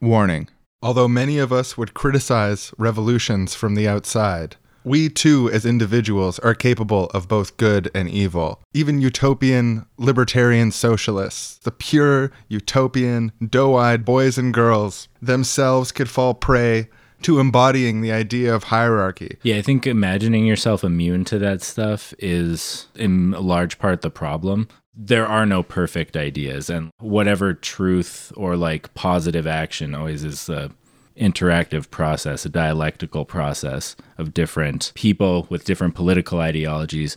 Warning. Although many of us would criticize revolutions from the outside, we too, as individuals, are capable of both good and evil. Even utopian libertarian socialists, the pure utopian, doe eyed boys and girls, themselves could fall prey to embodying the idea of hierarchy. Yeah, I think imagining yourself immune to that stuff is in large part the problem. There are no perfect ideas, and whatever truth or like positive action always is a interactive process, a dialectical process of different people with different political ideologies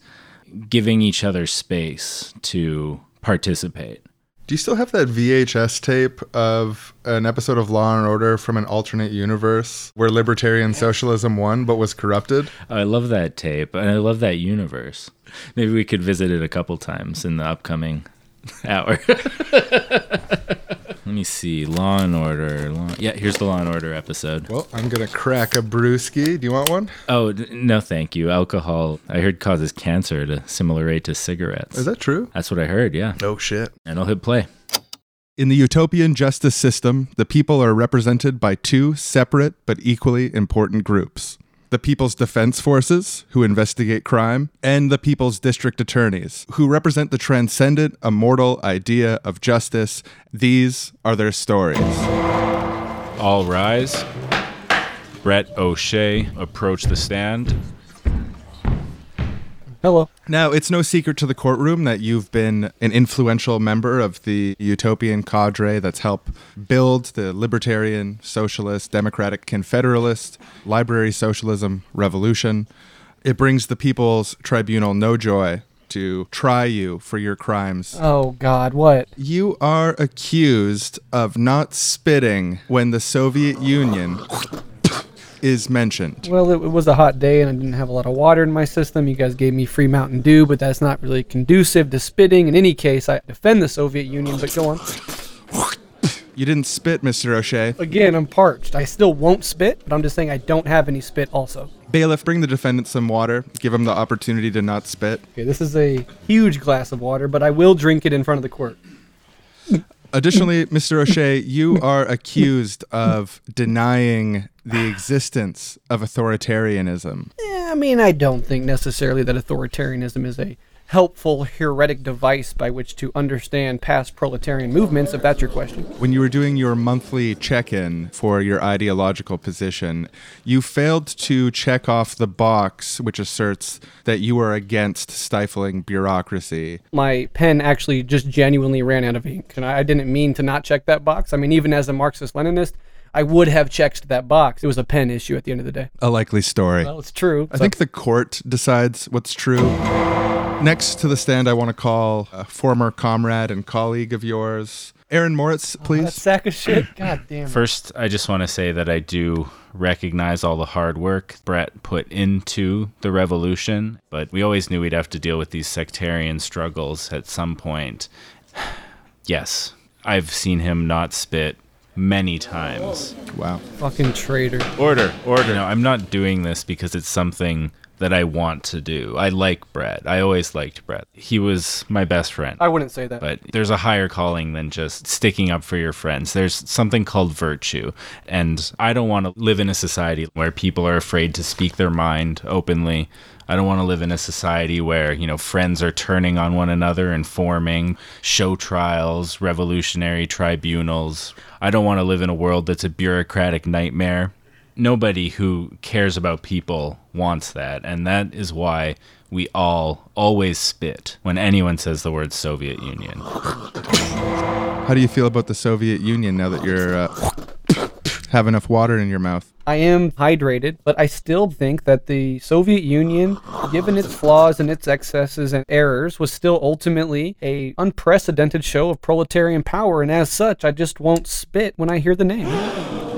giving each other space to participate. Do you still have that VHS tape of an episode of Law and Order from an alternate universe where libertarian socialism won but was corrupted? Oh, I love that tape and I love that universe. Maybe we could visit it a couple times in the upcoming hour. Let me see. Law and Order. Law... Yeah, here's the Law and Order episode. Well, I'm going to crack a brewski. Do you want one? Oh, d- no, thank you. Alcohol, I heard, causes cancer at a similar rate to cigarettes. Is that true? That's what I heard, yeah. Oh shit. And I'll hit play. In the utopian justice system, the people are represented by two separate but equally important groups the People's Defense Forces, who investigate crime, and the People's District Attorneys, who represent the transcendent, immortal idea of justice. These are their stories. All rise. Brett O'Shea approach the stand. Hello. Now, it's no secret to the courtroom that you've been an influential member of the utopian cadre that's helped build the libertarian, socialist, democratic, confederalist, library socialism revolution. It brings the People's Tribunal no joy to try you for your crimes. Oh God, what? You are accused of not spitting when the Soviet Union is mentioned. Well, it, it was a hot day and I didn't have a lot of water in my system. You guys gave me free Mountain Dew, but that's not really conducive to spitting. In any case, I defend the Soviet Union, but go on. You didn't spit, Mr. O'Shea. Again, I'm parched. I still won't spit, but I'm just saying I don't have any spit also. Bailiff, bring the defendant some water. Give him the opportunity to not spit. Okay, this is a huge glass of water, but I will drink it in front of the court. Additionally, Mr. O'Shea, you are accused of denying the existence of authoritarianism. Eh, I mean, I don't think necessarily that authoritarianism is a helpful heuristic device by which to understand past proletarian movements, if that's your question. When you were doing your monthly check in for your ideological position, you failed to check off the box which asserts that you are against stifling bureaucracy. My pen actually just genuinely ran out of ink, and I I didn't mean to not check that box. I mean, even as a Marxist Leninist, I would have checked that box. It was a pen issue at the end of the day. A likely story. Well, it's true. I think the court decides what's true. Next to the stand, I want to call a former comrade and colleague of yours, Aaron Moritz, oh, that please. sack of shit. God damn. it. First, I just want to say that I do recognize all the hard work Brett put into the revolution, but we always knew we'd have to deal with these sectarian struggles at some point. Yes, I've seen him not spit many times. Wow. Fucking traitor. Order, order. No, I'm not doing this because it's something that I want to do. I like Brett. I always liked Brett. He was my best friend. I wouldn't say that. But there's a higher calling than just sticking up for your friends. There's something called virtue. And I don't want to live in a society where people are afraid to speak their mind openly. I don't want to live in a society where, you know, friends are turning on one another and forming show trials, revolutionary tribunals. I don't want to live in a world that's a bureaucratic nightmare. Nobody who cares about people wants that. And that is why we all always spit when anyone says the word Soviet Union. How do you feel about the Soviet Union now that you're uh, have enough water in your mouth? I am hydrated, but I still think that the Soviet Union, given its flaws and its excesses and errors, was still ultimately a unprecedented show of proletarian power, and as such, I just won't spit when I hear the name.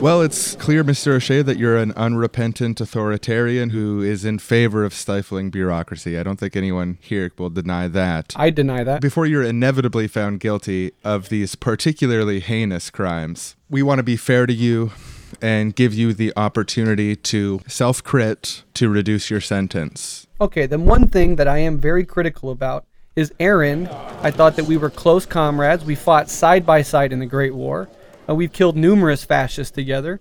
Well, it's clear, Mr. O'Shea, that you're an unrepentant authoritarian who is in favor of stifling bureaucracy. I don't think anyone here will deny that. I deny that. Before you're inevitably found guilty of these particularly heinous crimes, we want to be fair to you and give you the opportunity to self crit to reduce your sentence. Okay, then one thing that I am very critical about is Aaron. I thought that we were close comrades. We fought side by side in the Great War. Uh, we've killed numerous fascists together.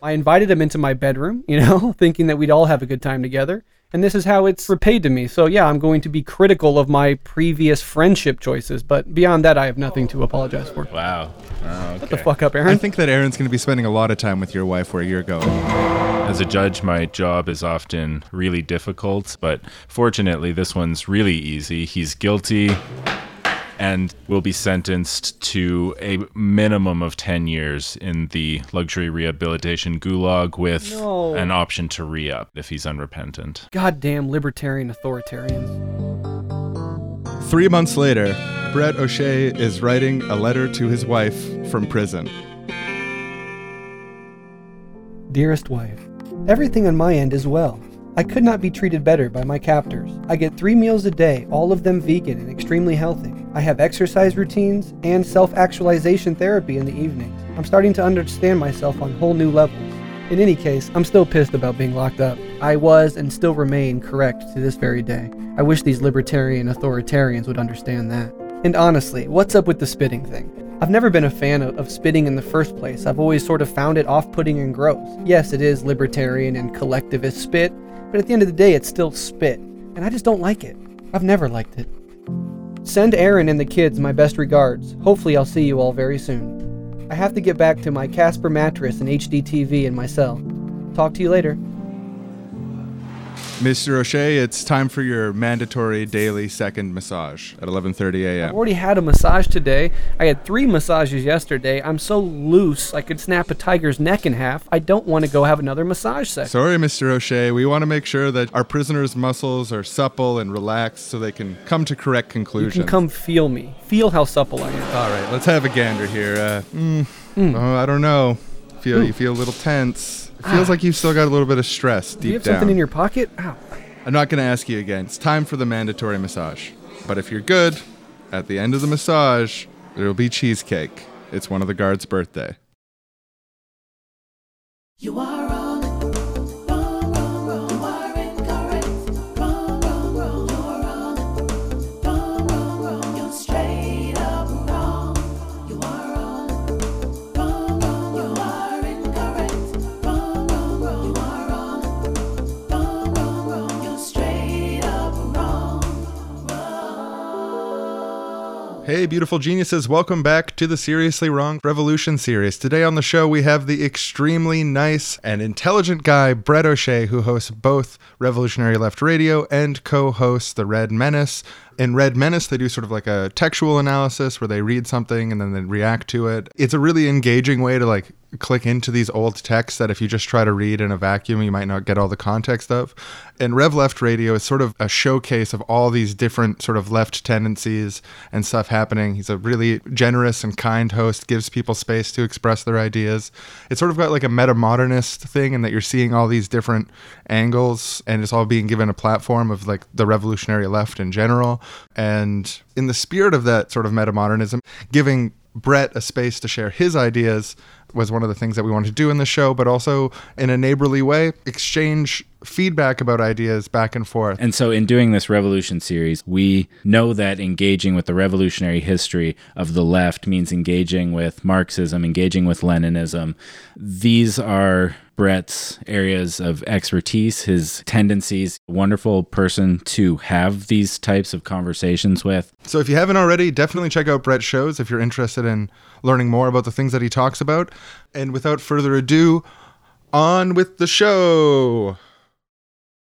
I invited him into my bedroom, you know, thinking that we'd all have a good time together. And this is how it's repaid to me. So, yeah, I'm going to be critical of my previous friendship choices, but beyond that, I have nothing to apologize for. Wow. Oh, okay. Shut the fuck up, Aaron. I think that Aaron's going to be spending a lot of time with your wife where you're going. As a judge, my job is often really difficult, but fortunately, this one's really easy. He's guilty and will be sentenced to a minimum of 10 years in the luxury rehabilitation gulag with No. an option to re up if he's unrepentant. Goddamn libertarian authoritarians. Three months later, Brett O'Shea is writing a letter to his wife from prison. Dearest wife, everything on my end is well. I could not be treated better by my captors. I get three meals a day, all of them vegan and extremely healthy. I have exercise routines and self actualization therapy in the evenings. I'm starting to understand myself on whole new levels. In any case, I'm still pissed about being locked up. I was and still remain correct to this very day. I wish these libertarian authoritarians would understand that. And honestly, what's up with the spitting thing? I've never been a fan of, of spitting in the first place. I've always sort of found it off putting and gross. Yes, it is libertarian and collectivist spit, but at the end of the day, it's still spit. And I just don't like it. I've never liked it. Send Aaron and the kids my best regards. Hopefully, I'll see you all very soon. I have to get back to my Casper mattress and HD TV in my cell. Talk to you later. Mr. O'Shea, it's time for your mandatory daily second massage at 11:30 a.m. I've a.m. already had a massage today. I had three massages yesterday. I'm so loose I could snap a tiger's neck in half. I don't want to go have another massage session. Sorry, Mr. O'Shea. We want to make sure that our prisoners' muscles are supple and relaxed so they can come to correct conclusions. you can come feel me. Feel how supple I am. All right, let's have a gander here. Uh, mm, oh, I don't know. Feel you feel a little tense. It feels ah. like you've still got a little bit of stress deep Do you have down. something in your pocket? Ow. I'm not going to ask you again. It's time for the mandatory massage. But if you're good, at the end of the massage, there'll be cheesecake. It's one of the guards' birthday. You are Hey, beautiful geniuses, welcome back to the Seriously Wrong Revolution series. Today on the show, we have the extremely nice and intelligent guy, Brett O'Shea, who hosts both Revolutionary Left Radio and co hosts The Red Menace. In Red Menace, they do sort of like a textual analysis where they read something and then they react to it. It's a really engaging way to like click into these old texts that if you just try to read in a vacuum, you might not get all the context of. And Rev Left Radio is sort of a showcase of all these different sort of left tendencies and stuff happening. He's a really generous and kind host, gives people space to express their ideas. It's sort of got like a meta modernist thing in that you're seeing all these different angles and it's all being given a platform of like the revolutionary left in general. And in the spirit of that sort of meta modernism, giving Brett a space to share his ideas was one of the things that we wanted to do in the show, but also in a neighborly way, exchange feedback about ideas back and forth. And so, in doing this revolution series, we know that engaging with the revolutionary history of the left means engaging with Marxism, engaging with Leninism. These are Brett's areas of expertise, his tendencies. Wonderful person to have these types of conversations with. So if you haven't already, definitely check out Brett's shows if you're interested in learning more about the things that he talks about. And without further ado, on with the show.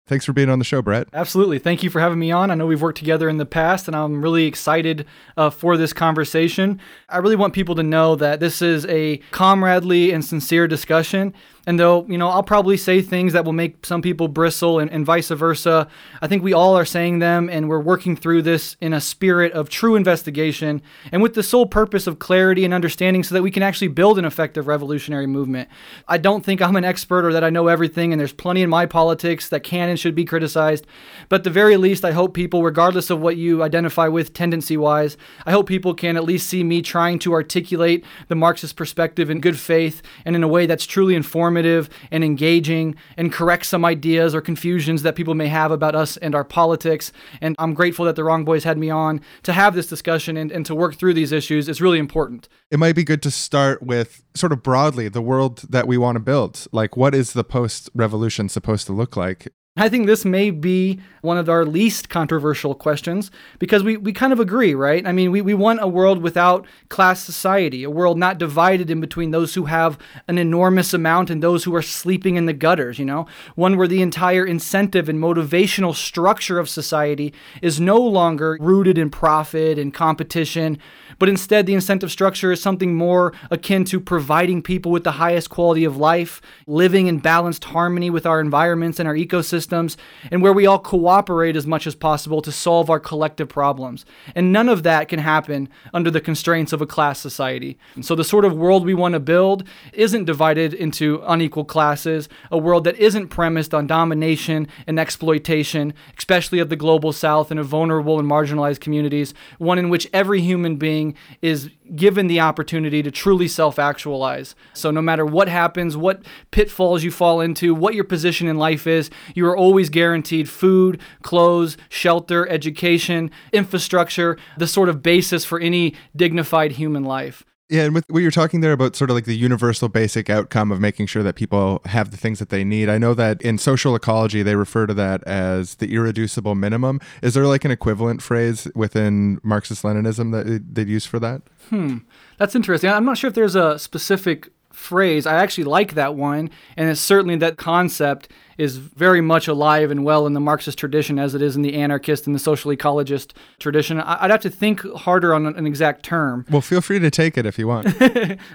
Thanks for being on the show, Brett. Absolutely. Thank you for having me on. I know we've worked together in the past, and I'm really excited uh, for this conversation. I really want people to know that this is a comradely and sincere discussion. And though, you know, I'll probably say things that will make some people bristle and, and vice versa, I think we all are saying them, and we're working through this in a spirit of true investigation and with the sole purpose of clarity and understanding so that we can actually build an effective revolutionary movement. I don't think I'm an expert or that I know everything, and there's plenty in my politics that can and should be criticized. But at the very least, I hope people, regardless of what you identify with tendency wise, I hope people can at least see me trying to articulate the Marxist perspective in good faith and in a way that's truly informative informative and engaging and correct some ideas or confusions that people may have about us and our politics. And I'm grateful that the Wrong Boys had me on to have this discussion and, and to work through these issues. It's really important. It might be good to start with sort of broadly the world that we want to build. Like, what is the post revolution supposed to look like? I think this may be one of our least controversial questions because we, we kind of agree, right? I mean, we, we want a world without class society, a world not divided in between those who have an enormous amount and those who are sleeping in the gutters, you know? One where the entire incentive and motivational structure of society is no longer rooted in profit and competition, but instead the incentive structure is something more akin to providing people with the highest quality of life, living in balanced harmony with our environments and our ecosystems and where we all cooperate as much as possible to solve our collective problems. And none of that can happen under the constraints of a class society. And so the sort of world we want to build isn't divided into unequal classes, a world that isn't premised on domination and exploitation, especially of the global south and of vulnerable and marginalized communities, one in which every human being is given the opportunity to truly self actualize. So, no matter what happens, what pitfalls you fall into, what your position in life is, you are always guaranteed food, clothes, shelter, education, infrastructure, the sort of basis for any dignified human life. Yeah, and with what you're talking there about sort of like the universal basic outcome of making sure that people have the things that they need. I know that in social ecology they refer to that as the irreducible minimum. Is there like an equivalent phrase within Marxist Leninism that they'd use for that? Hmm, that's interesting. I'm not sure if there's a specific phrase. I actually like that one, and it's certainly that concept is very much alive and well in the Marxist tradition as it is in the anarchist and the social ecologist tradition. I- I'd have to think harder on an exact term. Well, feel free to take it if you want.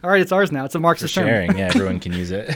All right, it's ours now. It's a For Marxist term. sharing, yeah, everyone can use it.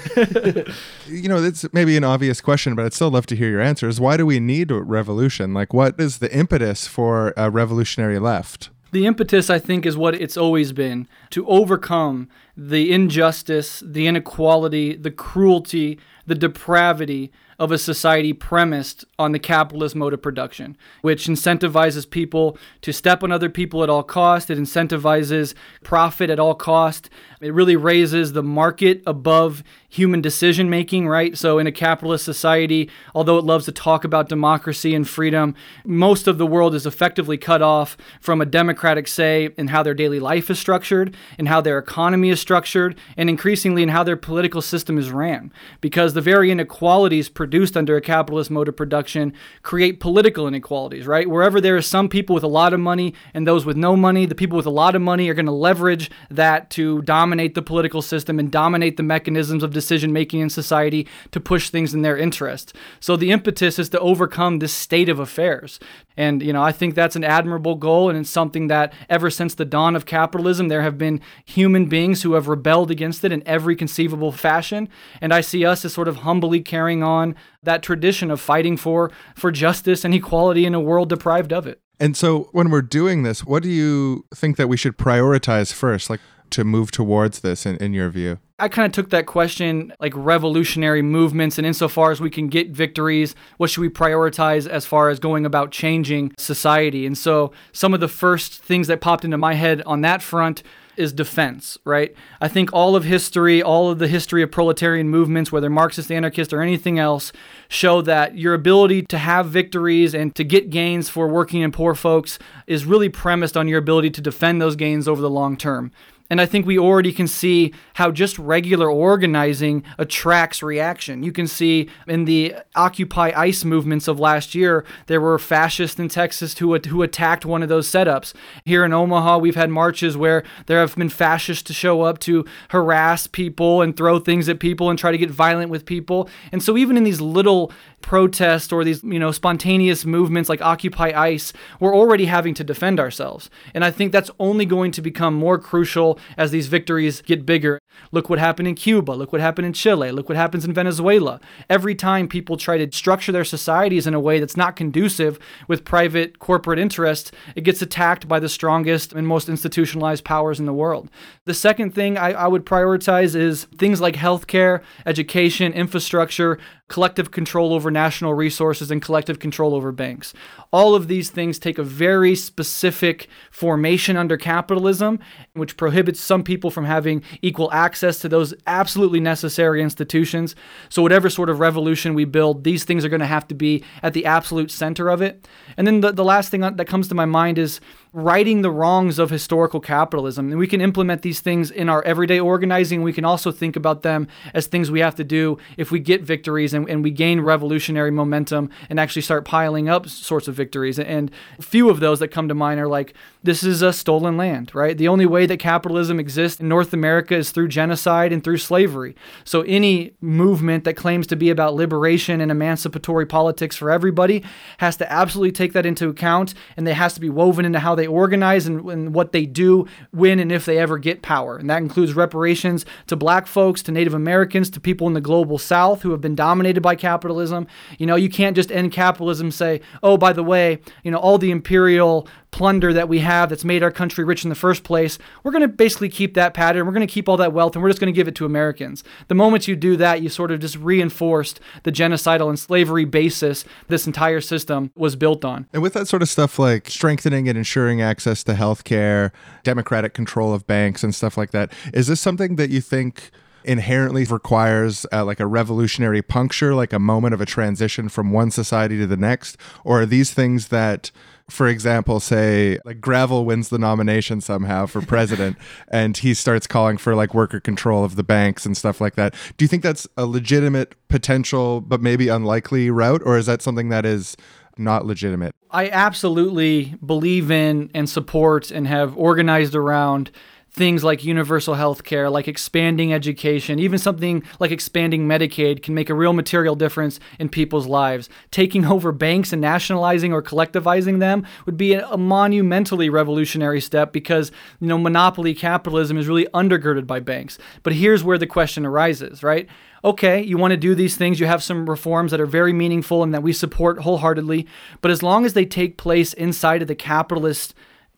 you know, it's maybe an obvious question, but I'd still love to hear your answers. Why do we need a revolution? Like, what is the impetus for a revolutionary left? The impetus, I think, is what it's always been to overcome the injustice, the inequality, the cruelty, the depravity of a society premised on the capitalist mode of production, which incentivizes people to step on other people at all cost. It incentivizes profit at all cost. It really raises the market above human decision making, right? So in a capitalist society, although it loves to talk about democracy and freedom, most of the world is effectively cut off from a democratic say in how their daily life is structured, in how their economy is structured, and increasingly in how their political system is ran. Because the very inequalities produced under a capitalist mode of production create political inequalities, right? Wherever there are some people with a lot of money and those with no money, the people with a lot of money are going to leverage that to dominate the political system and dominate the mechanisms of decision making in society to push things in their interest. So the impetus is to overcome this state of affairs. And, you know, I think that's an admirable goal, and it's something that ever since the dawn of capitalism, there have been human beings who have rebelled against it in every conceivable fashion. And I see us as sort of humbly carrying on that tradition of fighting for, for justice and equality in a world deprived of it. And so, when we're doing this, what do you think that we should prioritize first, like to move towards this, in, in your view? I kind of took that question like revolutionary movements, and insofar as we can get victories, what should we prioritize as far as going about changing society? And so, some of the first things that popped into my head on that front is defense, right? I think all of history, all of the history of proletarian movements, whether Marxist, anarchist, or anything else, show that your ability to have victories and to get gains for working and poor folks is really premised on your ability to defend those gains over the long term. And I think we already can see how just regular organizing attracts reaction. You can see in the Occupy ICE movements of last year, there were fascists in Texas who, who attacked one of those setups. Here in Omaha, we've had marches where there have been fascists to show up to harass people and throw things at people and try to get violent with people. And so even in these little protests or these, you know, spontaneous movements like Occupy ICE, we're already having to defend ourselves. And I think that's only going to become more crucial as these victories get bigger. Look what happened in Cuba. Look what happened in Chile. Look what happens in Venezuela. Every time people try to structure their societies in a way that's not conducive with private corporate interests, it gets attacked by the strongest and most institutionalized powers in the world. The second thing I, I would prioritize is things like healthcare, education, infrastructure, collective control over national resources, and collective control over banks. All of these things take a very specific formation under capitalism, which prohibits some people from having equal access to those absolutely necessary institutions. So, whatever sort of revolution we build, these things are going to have to be at the absolute center of it. And then the, the last thing that comes to my mind is righting the wrongs of historical capitalism. And we can implement these things in our everyday organizing. We can also think about them as things we have to do if we get victories and, and we gain revolutionary momentum and actually start piling up sorts of victories. And a few of those that come to mind are like, this is a stolen land, right? The only way that capitalism exists in North America is through genocide and through slavery. So any movement that claims to be about liberation and emancipatory politics for everybody has to absolutely take that into account and it has to be woven into how they organize and, and what they do when and if they ever get power. And that includes reparations to black folks, to Native Americans, to people in the global south who have been dominated by capitalism. You know, you can't just end capitalism say, "Oh, by the way, you know, all the imperial plunder that we have that's made our country rich in the first place, we're going to basically keep that pattern. We're going to keep all that wealth and we're just going to give it to Americans. The moment you do that, you sort of just reinforced the genocidal and slavery basis this entire system was built on. And with that sort of stuff like strengthening and ensuring access to healthcare, democratic control of banks, and stuff like that, is this something that you think? inherently requires uh, like a revolutionary puncture like a moment of a transition from one society to the next or are these things that for example, say like Gravel wins the nomination somehow for president and he starts calling for like worker control of the banks and stuff like that. Do you think that's a legitimate potential but maybe unlikely route or is that something that is not legitimate? I absolutely believe in and support and have organized around things like universal health care, like expanding education, even something like expanding Medicaid can make a real material difference in people's lives. Taking over banks and nationalizing or collectivizing them would be a, monumentally revolutionary step because, you know, monopoly capitalism is really undergirded by banks. But here's where the question arises, right? okay, you want to do these things, you have some reforms that are very meaningful and that we support wholeheartedly, but as long as they take place inside of the capitalist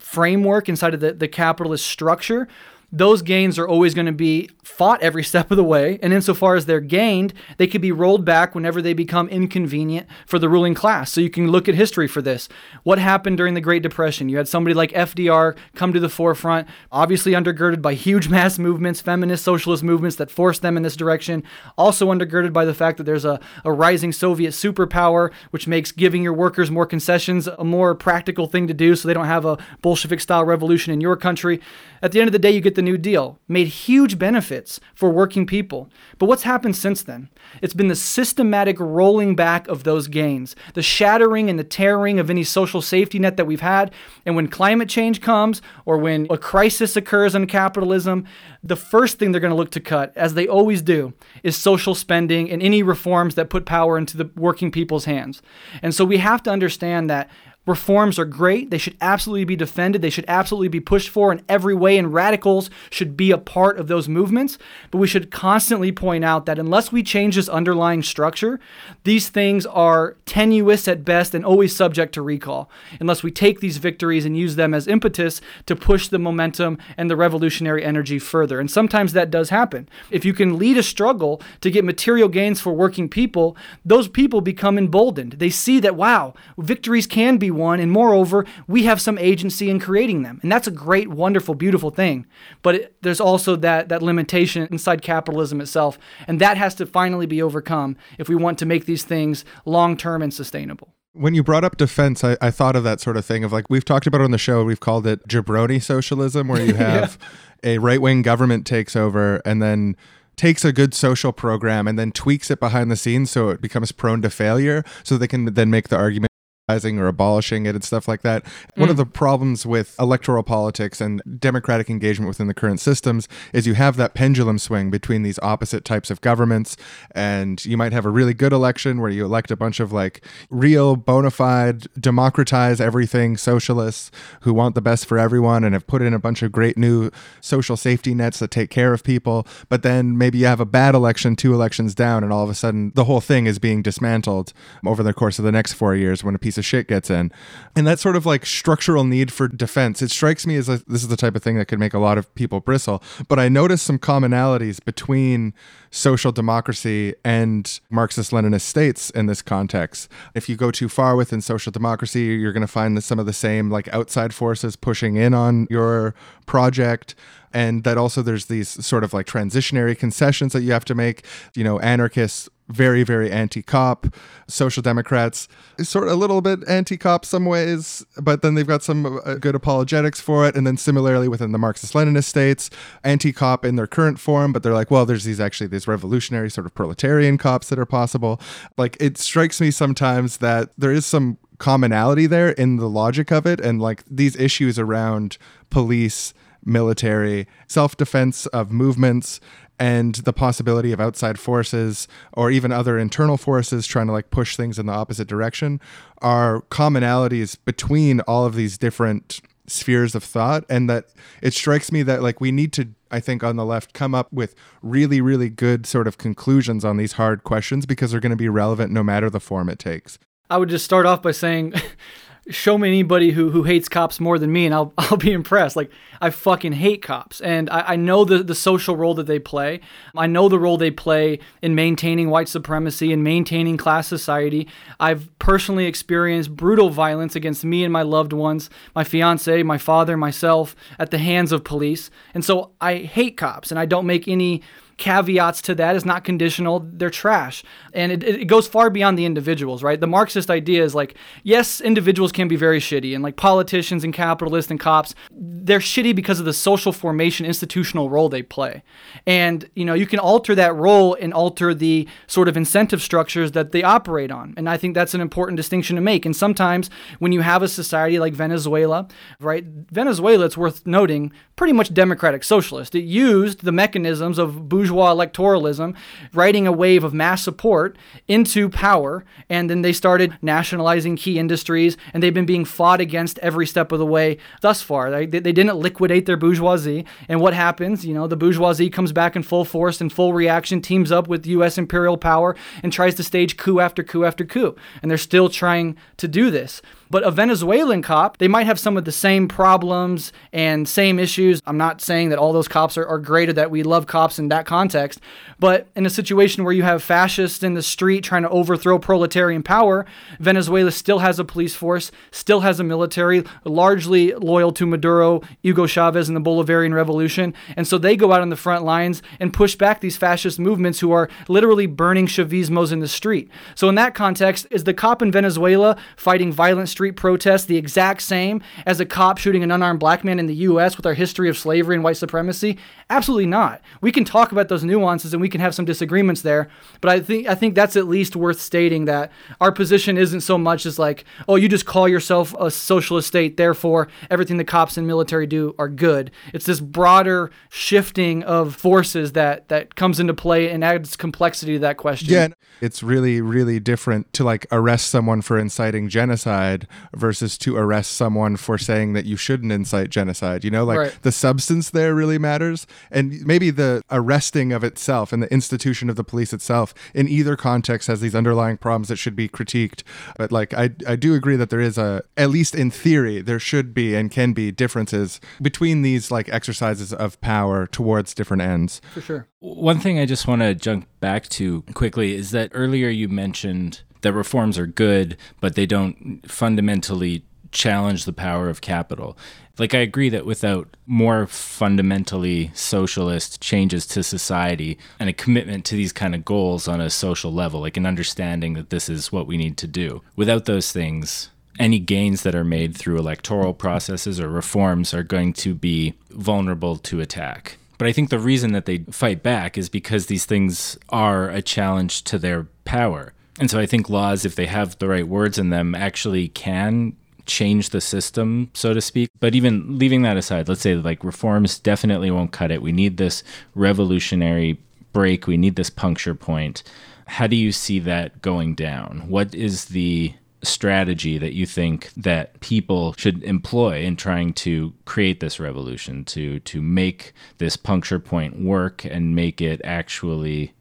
framework inside of the, the capitalist structure, those gains are always going to be fought every step of the way. And insofar as they're gained, they could be rolled back whenever they become inconvenient for the ruling class. So you can look at history for this. What happened during the Great Depression? You had somebody like FDR come to the forefront, obviously undergirded by huge mass movements, feminist socialist movements that forced them in this direction. Also undergirded by the fact that there's a, a rising Soviet superpower, which makes giving your workers more concessions a more practical thing to do so they don't have a Bolshevik style revolution in your country. At the end of the day, you get the New Deal, made huge benefits for working people. But what's happened since then? It's been the systematic rolling back of those gains, the shattering and the tearing of any social safety net that we've had. And when climate change comes or when a crisis occurs in capitalism, the first thing they're going to look to cut, as they always do, is social spending and any reforms that put power into the working people's hands. And so we have to understand that Reforms are great. They should absolutely be defended. They should absolutely be pushed for in every way, and radicals should be a part of those movements. But we should constantly point out that unless we change this underlying structure, these things are tenuous at best and always subject to recall. Unless we take these victories and use them as impetus to push the momentum and the revolutionary energy further. And sometimes that does happen. If you can lead a struggle to get material gains for working people, those people become emboldened. They see that, wow, victories can be won, and moreover, we have some agency in creating them. And that's a great, wonderful, beautiful thing. But it, there's also that, that limitation inside capitalism itself, and that has to finally be overcome if we want to make these things long term and sustainable. When you brought up defense, I, I, thought of that sort of thing of like we've talked about on the show, we've called it jabroni socialism, where you have yeah. a right wing government takes over and then takes a good social program and then tweaks it behind the scenes so it becomes prone to failure so they can then make the argument or abolishing it and stuff like that. Mm. One of mm. the problems with electoral politics and democratic engagement within the current systems is you have that pendulum swing between these opposite types of governments. And you might have a really good election where you elect a bunch of like real, bona fide, democratize everything socialists who want the best for everyone and have put in a bunch of great new social safety nets that take care of people. But then maybe you have a bad election two elections down, and all of a sudden the whole thing is being dismantled over the course of the next four years when a piece piece of shit gets in. And that sort of like structural need for defense, it strikes me as a, this is the type of thing that could make a lot of people bristle. But I notice some commonalities between social democracy and Marxist Leninist states in this context. If you go too far within social democracy, you're going to find some of the same like outside forces pushing in on your project and that also there's these sort of like transitionary concessions that you have to make. You know, anarchists very very anti-cop. Social democrats sort of a little bit anti-cop some ways but then they've got some uh, good apologetics for it. And then similarly within the marxist leninist states anti-cop in their current form but they're like well there's these actually these revolutionary sort of proletarian cops that are possible. Like it strikes me sometimes that there is some commonality there in the logic of it. And like these issues around police military self-defense of movements and the possibility of outside forces or even other internal forces trying to like push things in the opposite direction are commonalities between all of these different spheres of thought. And that it strikes me that like we need to i think on the left come up with really really good sort of conclusions on these hard questions because they're going to be relevant no matter the form it takes. I would just start off by saying, show me anybody who, who hates cops more than me, and I'll, I'll be impressed. Like, I fucking hate cops, and I, I know the, the social role that they play. I know the role they play in maintaining white supremacy and maintaining class society. I've personally experienced brutal violence against me and my loved ones, my fiance, my father, myself, at the hands of police. And so I hate cops, and I don't make any caveats to that is not conditional they're trash. And it, it goes far beyond the individuals right? The marxist idea is like yes individuals can be very shitty and like politicians and capitalists and cops they're shitty because of the social formation institutional role they play. And you know you can alter that role and alter the sort of incentive structures that they operate on. And i think that's an important distinction to make. And sometimes when you have a society like venezuela right venezuela it's worth noting pretty much democratic socialist. It used the mechanisms of electoralism, riding a wave of mass support into power. And then they started nationalizing key industries, and they've been being fought against every step of the way thus far. They, they didn't liquidate their bourgeoisie. And what happens? You know, the bourgeoisie comes back in full force and full reaction, teams up with U.S. imperial power, and tries to stage coup after coup after coup. And they're still trying to do this. But a Venezuelan cop, they might have some of the same problems and same issues. I'm not saying that all those cops are, are great or that we love cops in that context, but in a situation where you have fascists in the street trying to overthrow proletarian power, Venezuela still has a police force, still has a military, largely loyal to Maduro, Hugo Chavez, and the Bolivarian Revolution. And so they go out on the front lines and push back these fascist movements who are literally burning Chavismos in the street. So, in that context, is the cop in Venezuela fighting violent street protest the exact same as a cop shooting an unarmed black man in the US with our history of slavery and white supremacy? Absolutely not. We can talk about those nuances and we can have some disagreements there, but I think I think that's at least worth stating that our position isn't so much as like, oh, you just call yourself a socialist state, therefore everything the cops and military do are good. It's this broader shifting of forces that that comes into play and adds complexity to that question. Yeah, it's really, really different to like arrest someone for inciting genocide versus to arrest someone for saying that you shouldn't incite genocide. You know, like Right. the substance there really matters. And maybe the arresting of itself and the institution of the police itself in either context has these underlying problems that should be critiqued. But like, I, I do agree that there is a, at least in theory, there should be and can be differences between these like exercises of power towards different ends. for sure. One thing I just want to jump back to quickly is that earlier you mentioned that reforms are good, but they don't fundamentally challenge the power of capital. Like, I agree that without more fundamentally socialist changes to society and a commitment to these kind of goals on a social level, like an understanding that this is what we need to do, without those things, any gains that are made through electoral processes or reforms are going to be vulnerable to attack. But I think the reason that they fight back is because these things are a challenge to their power. And so I think laws, if they have the right words in them, actually can change the system, so to speak. But even leaving that aside, let's say like reforms definitely won't cut it. We need this revolutionary break, we need this puncture point. How do you see that going down? What is the strategy that you think that people should employ in trying to create this revolution to to make this puncture point work and make it actually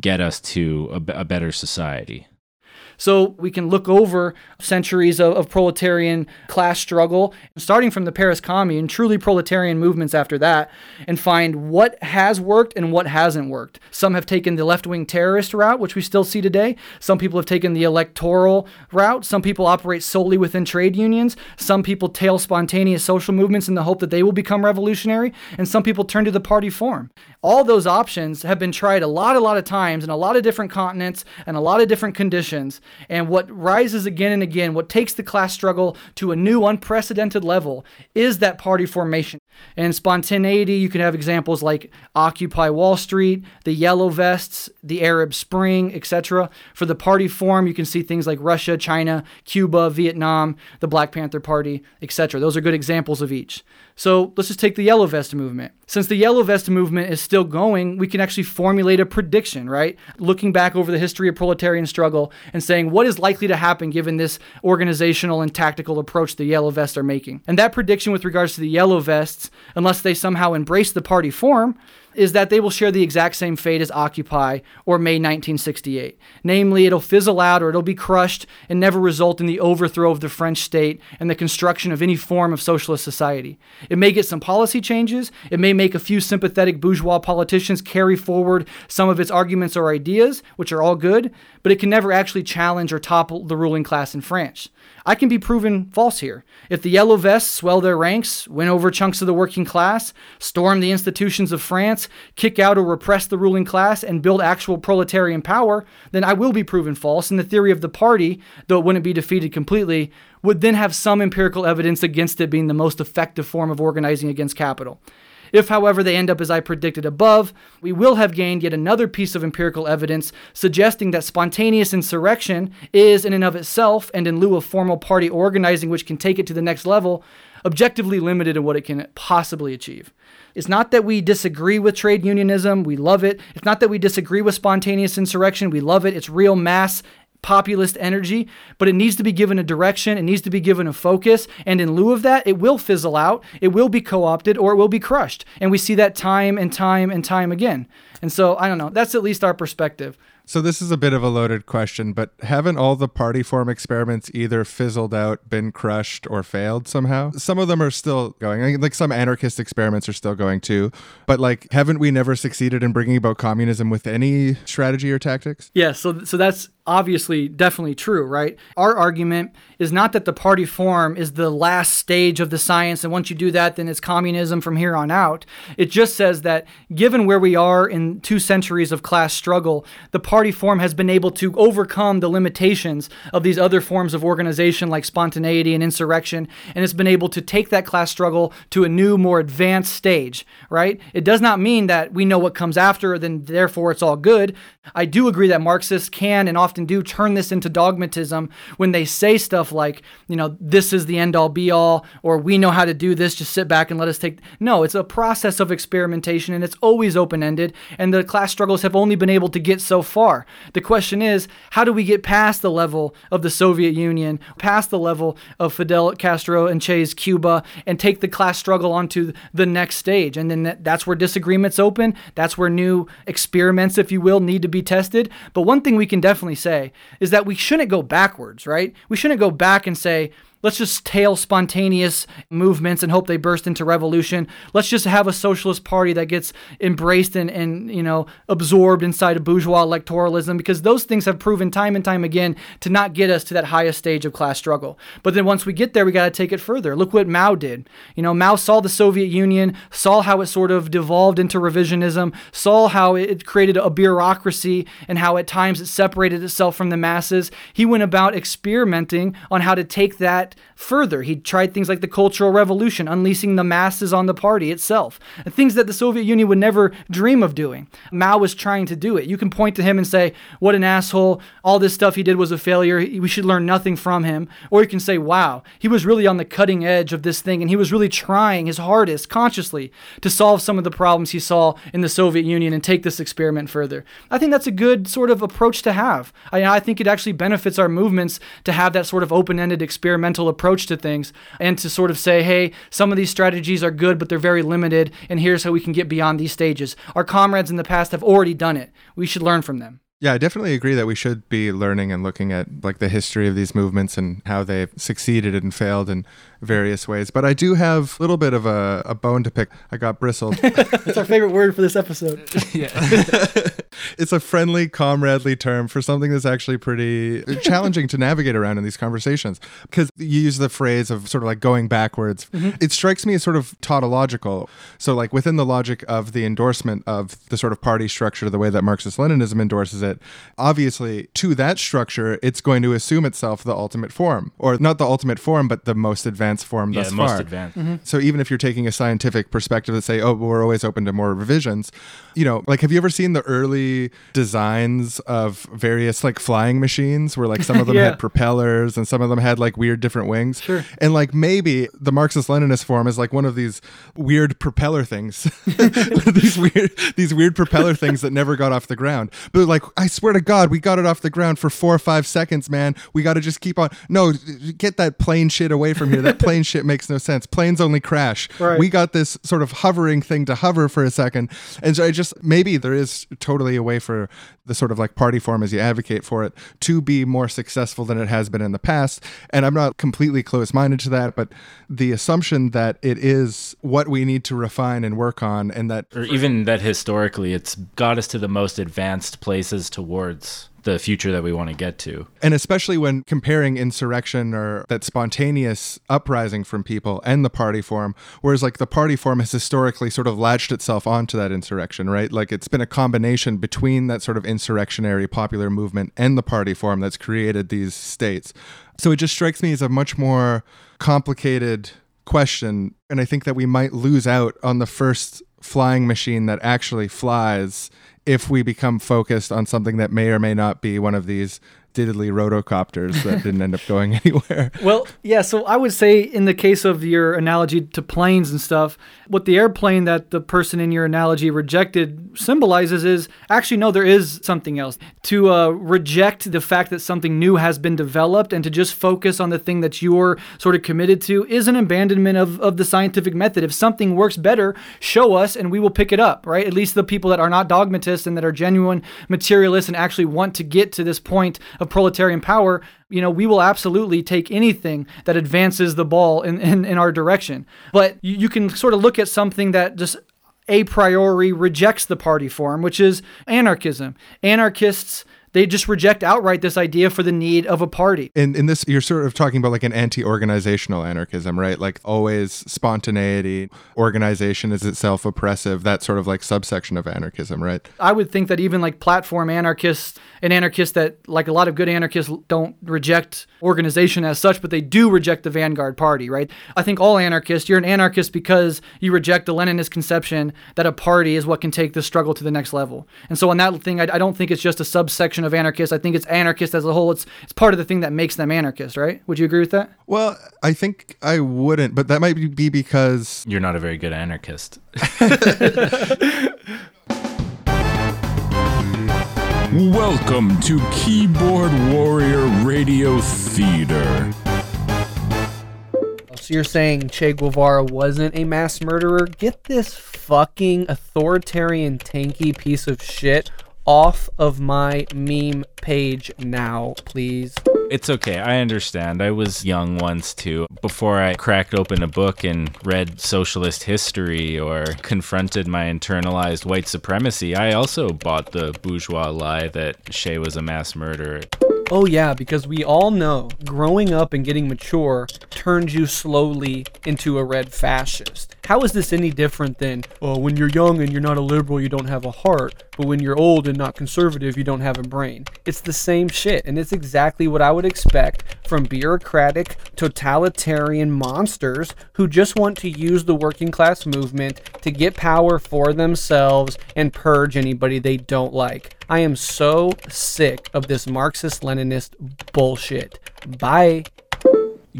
get us to a better society So we can look over centuries of, of proletarian class struggle, starting from the Paris Commune, truly proletarian movements after that, and find what has worked and what hasn't worked. Some have taken the left wing terrorist route, which we still see today. Some people have taken the electoral route. Some people operate solely within trade unions. Some people tail spontaneous social movements in the hope that they will become revolutionary. And some people turn to the party form. All those options have been tried a lot, a lot of times in a lot of different continents and a lot of different conditions. And what rises again and again, what takes the class struggle to a new, unprecedented level, is that party formation. And spontaneity, you can have examples like Occupy Wall Street, the Yellow Vests, the Arab Spring, etc. For the party form, you can see things like Russia, China, Cuba, Vietnam, the Black Panther Party, etc. Those are good examples of each. So let's just take the Yellow Vest movement. Since the Yellow Vest movement is still going, we can actually formulate a prediction, right? Looking back over the history of proletarian struggle and saying what is likely to happen given this organizational and tactical approach the Yellow Vests are making. And that prediction with regards to the Yellow Vests, unless they somehow embrace the party form, is that they will share the exact same fate as Occupy or May 1968. Namely, it'll fizzle out or it'll be crushed and never result in the overthrow of the French state and the construction of any form of socialist society. It may get some policy changes, it may make a few sympathetic bourgeois politicians carry forward some of its arguments or ideas, which are all good, but it can never actually challenge or topple the ruling class in France. I can be proven false here. If the Yellow Vests swell their ranks, win over chunks of the working class, storm the institutions of France, kick out or repress the ruling class, and build actual proletarian power, then I will be proven false. And the theory of the party, though it wouldn't be defeated completely, would then have some empirical evidence against it being the most effective form of organizing against capital. If, however, they end up as I predicted above, we will have gained yet another piece of empirical evidence suggesting that spontaneous insurrection is, in and of itself, and in lieu of formal party organizing which can take it to the next level, objectively limited in what it can possibly achieve. It's not that we disagree with trade unionism, we love it. It's not that we disagree with spontaneous insurrection, we love it. It's real mass populist energy, but it needs to be given a direction, it needs to be given a focus, and in lieu of that, it will fizzle out, it will be co opted, or it will be crushed. And we see that time and time and time again. And so, I don't know, that's at least our perspective. So this is a bit of a loaded question, but haven't all the party form experiments either fizzled out, been crushed, or failed somehow? Some of them are still going. I mean, like some anarchist experiments are still going too. But like, haven't we never succeeded in bringing about communism with any strategy or tactics? Yeah, so so that's obviously definitely true, right? Our argument is not that the party form is the last stage of the science and once you do that then it's communism from here on out. It just says that given where we are in two centuries of class struggle, the party form has been able to overcome the limitations of these other forms of organization like spontaneity and insurrection and it's been able to take that class struggle to a new more advanced stage, right? It does not mean that we know what comes after then therefore it's all good. I do agree that Marxists can and often do turn this into dogmatism when they say stuff like, you know, this is the end all be all, or we know how to do this, just sit back and let us take. No, it's a process of experimentation and it's always open ended, and the class struggles have only been able to get so far. The question is, how do we get past the level of the Soviet Union, past the level of Fidel Castro and Che's Cuba, and take the class struggle onto the next stage? And then that, that's where disagreements open, that's where new experiments, if you will, need to be tested. But one thing we can definitely say is that we shouldn't go backwards, right? We shouldn't go back and say, let's just tail spontaneous movements and hope they burst into revolution. Let's just have a socialist party that gets embraced and, and you know absorbed inside of bourgeois electoralism because those things have proven time and time again to not get us to that highest stage of class struggle. But then once we get there, we got to take it further. Look what Mao did. You know, Mao saw the Soviet Union, saw how it sort of devolved into revisionism, saw how it created a bureaucracy and how at times it separated itself from the masses. He went about experimenting on how to take that further. He tried things like the Cultural Revolution, unleashing the masses on the party itself, things that the Soviet Union would never dream of doing. Mao was trying to do it. You can point to him and say, What an asshole. All this stuff he did was a failure. We should learn nothing from him. Or you can say, Wow, he was really on the cutting edge of this thing and he was really trying his hardest consciously to solve some of the problems he saw in the Soviet Union and take this experiment further. I think that's a good sort of approach to have. I, I think it actually benefits our movements to have that sort of open ended experimental approach to things and to sort of say, hey, some of these strategies are good, but they're very limited, and here's how we can get beyond these stages. Our comrades in the past have already done it. We should learn from them. Yeah, I definitely agree that we should be learning and looking at like the history of these movements and how they've succeeded and failed in various ways. But I do have a little bit of a, a bone to pick. I got bristled. That's our favorite word for this episode. Yeah. it's a friendly, comradely term for something that's actually pretty challenging to navigate around in these conversations because you use the phrase of sort of like going backwards. Mm-hmm. It strikes me as sort of tautological. So, like within the logic of the endorsement of the sort of party structure, the way that Marxist Leninism endorses it, obviously to that structure, it's going to assume itself the ultimate form, or not the ultimate form, but the most advanced form Yeah, thus most far. advanced. Mm-hmm. So even if you're taking a scientific perspective and say, oh, we're always open to more revisions, you know, like have you ever seen the early designs of various like flying machines where like some of them Yeah. had propellers and some of them had like weird different wings? Sure. And like maybe the Marxist Leninist form is like one of these weird propeller things. these weird these weird propeller things that never got off the ground. But like I swear to God, we got it off the ground for four or five seconds, man. We gotta just keep on no, get that plane shit away from here. That plane shit makes no sense. Planes only crash. Right. We got this sort of hovering thing to hover for a second. And so I just maybe there is totally a way for the sort of like party form as you advocate for it to be more successful than it has been in the past. And I'm not completely close minded to that, but the assumption that it is what we need to refine and work on and that Or even that historically, it's got us to the most advanced places towards the future that we want to get to. And especially when comparing insurrection or that spontaneous uprising from people and the party form, whereas like the party form has historically sort of latched itself onto that insurrection, right? Like it's been a combination between that sort of insurrectionary popular movement and the party form that's created these states. So it just strikes me as a much more complicated question. And I think that we might lose out on the first flying machine that actually flies if we become focused on something that may or may not be one of these diddly rotocopters that didn't end up going anywhere. Well, yeah, so I would say in the case of your analogy to planes and stuff, what the airplane that the person in your analogy rejected symbolizes is actually, no, there is something else. To uh, reject the fact that something new has been developed and to just focus on the thing that you're sort of committed to is an abandonment of, of the scientific method. If something works better, show us and we will pick it up, right? At least the people that are not dogmatists and that are genuine materialists and actually want to get to this point of proletarian power, you know, we will absolutely take anything that advances the ball in, in, in our direction. But you, you can sort of look at something that just a priori rejects the party form, which is anarchism. Anarchists, they just reject outright this idea for the need of a party. In in this you're sort of talking about like an anti-organizational anarchism, right? Like always spontaneity, organization is itself oppressive, that sort of like subsection of anarchism, right? I would think that even like platform anarchists, an anarchist that like a lot of good anarchists don't reject organization as such, but they do reject the vanguard party, right? I think all anarchists, you're an anarchist because you reject the Leninist conception that a party is what can take the struggle to the next level. And so on that thing, I, I don't think it's just a subsection of anarchists. I think it's anarchist as a whole. It's it's part of the thing that makes them anarchists, right? Would you agree with that? Well, I think I wouldn't, but that might be because You're not a very good anarchist. Welcome to Keyboard Warrior Radio Theater. So you're saying Che Guevara wasn't a mass murderer? Get this fucking authoritarian tanky piece of shit off of my meme page now, please. It's okay. I understand. I was young once too. Before I cracked open a book and read socialist history or confronted my internalized white supremacy, I also bought the bourgeois lie that Che was a mass murderer. Oh yeah, because we all know growing up and getting mature turns you slowly into a red fascist. How is this any different than, when you're young and you're not a liberal, you don't have a heart, but when you're old and not conservative, you don't have a brain? It's the same shit, and it's exactly what I would expect from bureaucratic, totalitarian monsters who just want to use the working class movement to get power for themselves and purge anybody they don't like. I am so sick of this Marxist Leninist bullshit. Bye.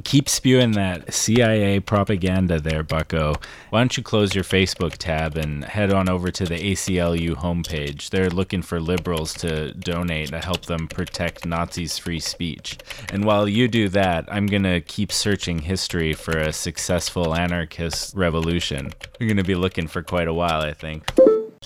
Keep spewing that CIA propaganda there, bucko. Why don't you close your Facebook tab and head on over to the ACLU homepage? They're looking for liberals to donate to help them protect Nazis' free speech. And while you do that, I'm going to keep searching history for a successful anarchist revolution. You're going to be looking for quite a while, I think.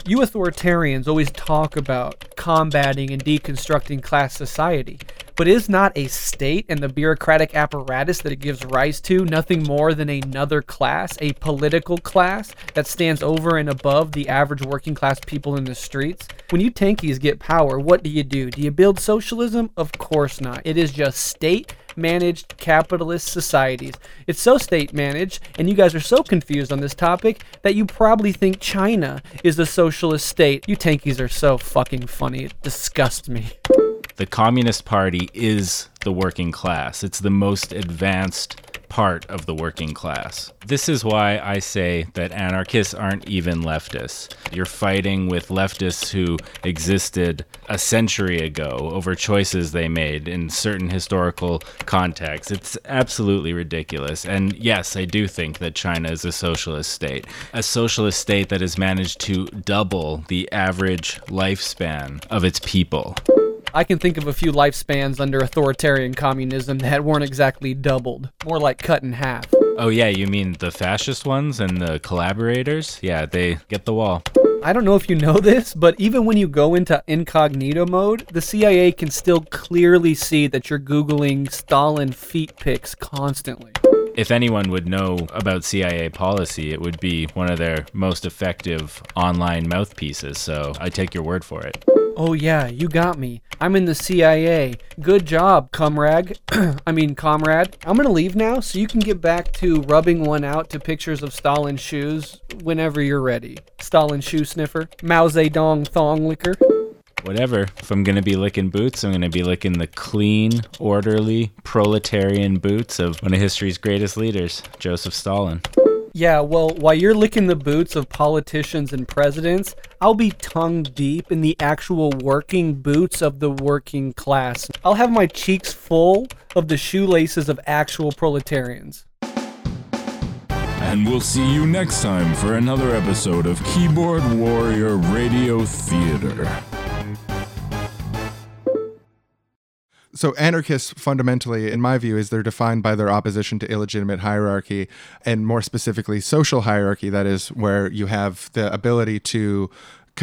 You authoritarians always talk about combating and deconstructing class society, but is not a state and the bureaucratic apparatus that it gives rise to nothing more than another class, a political class that stands over and above the average working class people in the streets? When you tankies get power, what do you do? Do you build socialism? Of course not. It is just state managed capitalist societies. It's so state managed, and you guys are so confused on this topic that you probably think China is a socialist state. You tankies are so fucking funny. It disgusts me. The Communist Party is the working class. It's the most advanced part of the working class. This is why I say that anarchists aren't even leftists. You're fighting with leftists who existed a century ago over choices they made in certain historical contexts. It's absolutely ridiculous. And yes, I do think that China is a socialist state, a socialist state that has managed to double the average lifespan of its people. I can think of a few lifespans under authoritarian communism that weren't exactly doubled, more like cut in half. Oh, yeah, you mean the fascist ones and the collaborators? Yeah, they get the wall. I don't know if you know this, but even when you go into incognito mode, the CIA can still clearly see that you're Googling Stalin feet pics constantly. If anyone would know about CIA policy, it would be one of their most effective online mouthpieces, so I take your word for it. Oh, yeah, you got me. I'm in the CIA. Good job, comrade. I mean, comrade. I'm gonna leave now so you can get back to rubbing one out to pictures of Stalin's shoes whenever you're ready. Stalin shoe sniffer. Mao Zedong thong licker. Whatever. If I'm going to be licking boots, I'm going to be licking the clean, orderly, proletarian boots of one of history's greatest leaders, Joseph Stalin. Yeah, well, while you're licking the boots of politicians and presidents, I'll be tongue deep in the actual working boots of the working class. I'll have my cheeks full of the shoelaces of actual proletarians. And we'll see you next time for another episode of Keyboard Warrior Radio Theater. So anarchists fundamentally, in my view, is they're defined by their opposition to illegitimate hierarchy, and more specifically, social hierarchy. That is where you have the ability to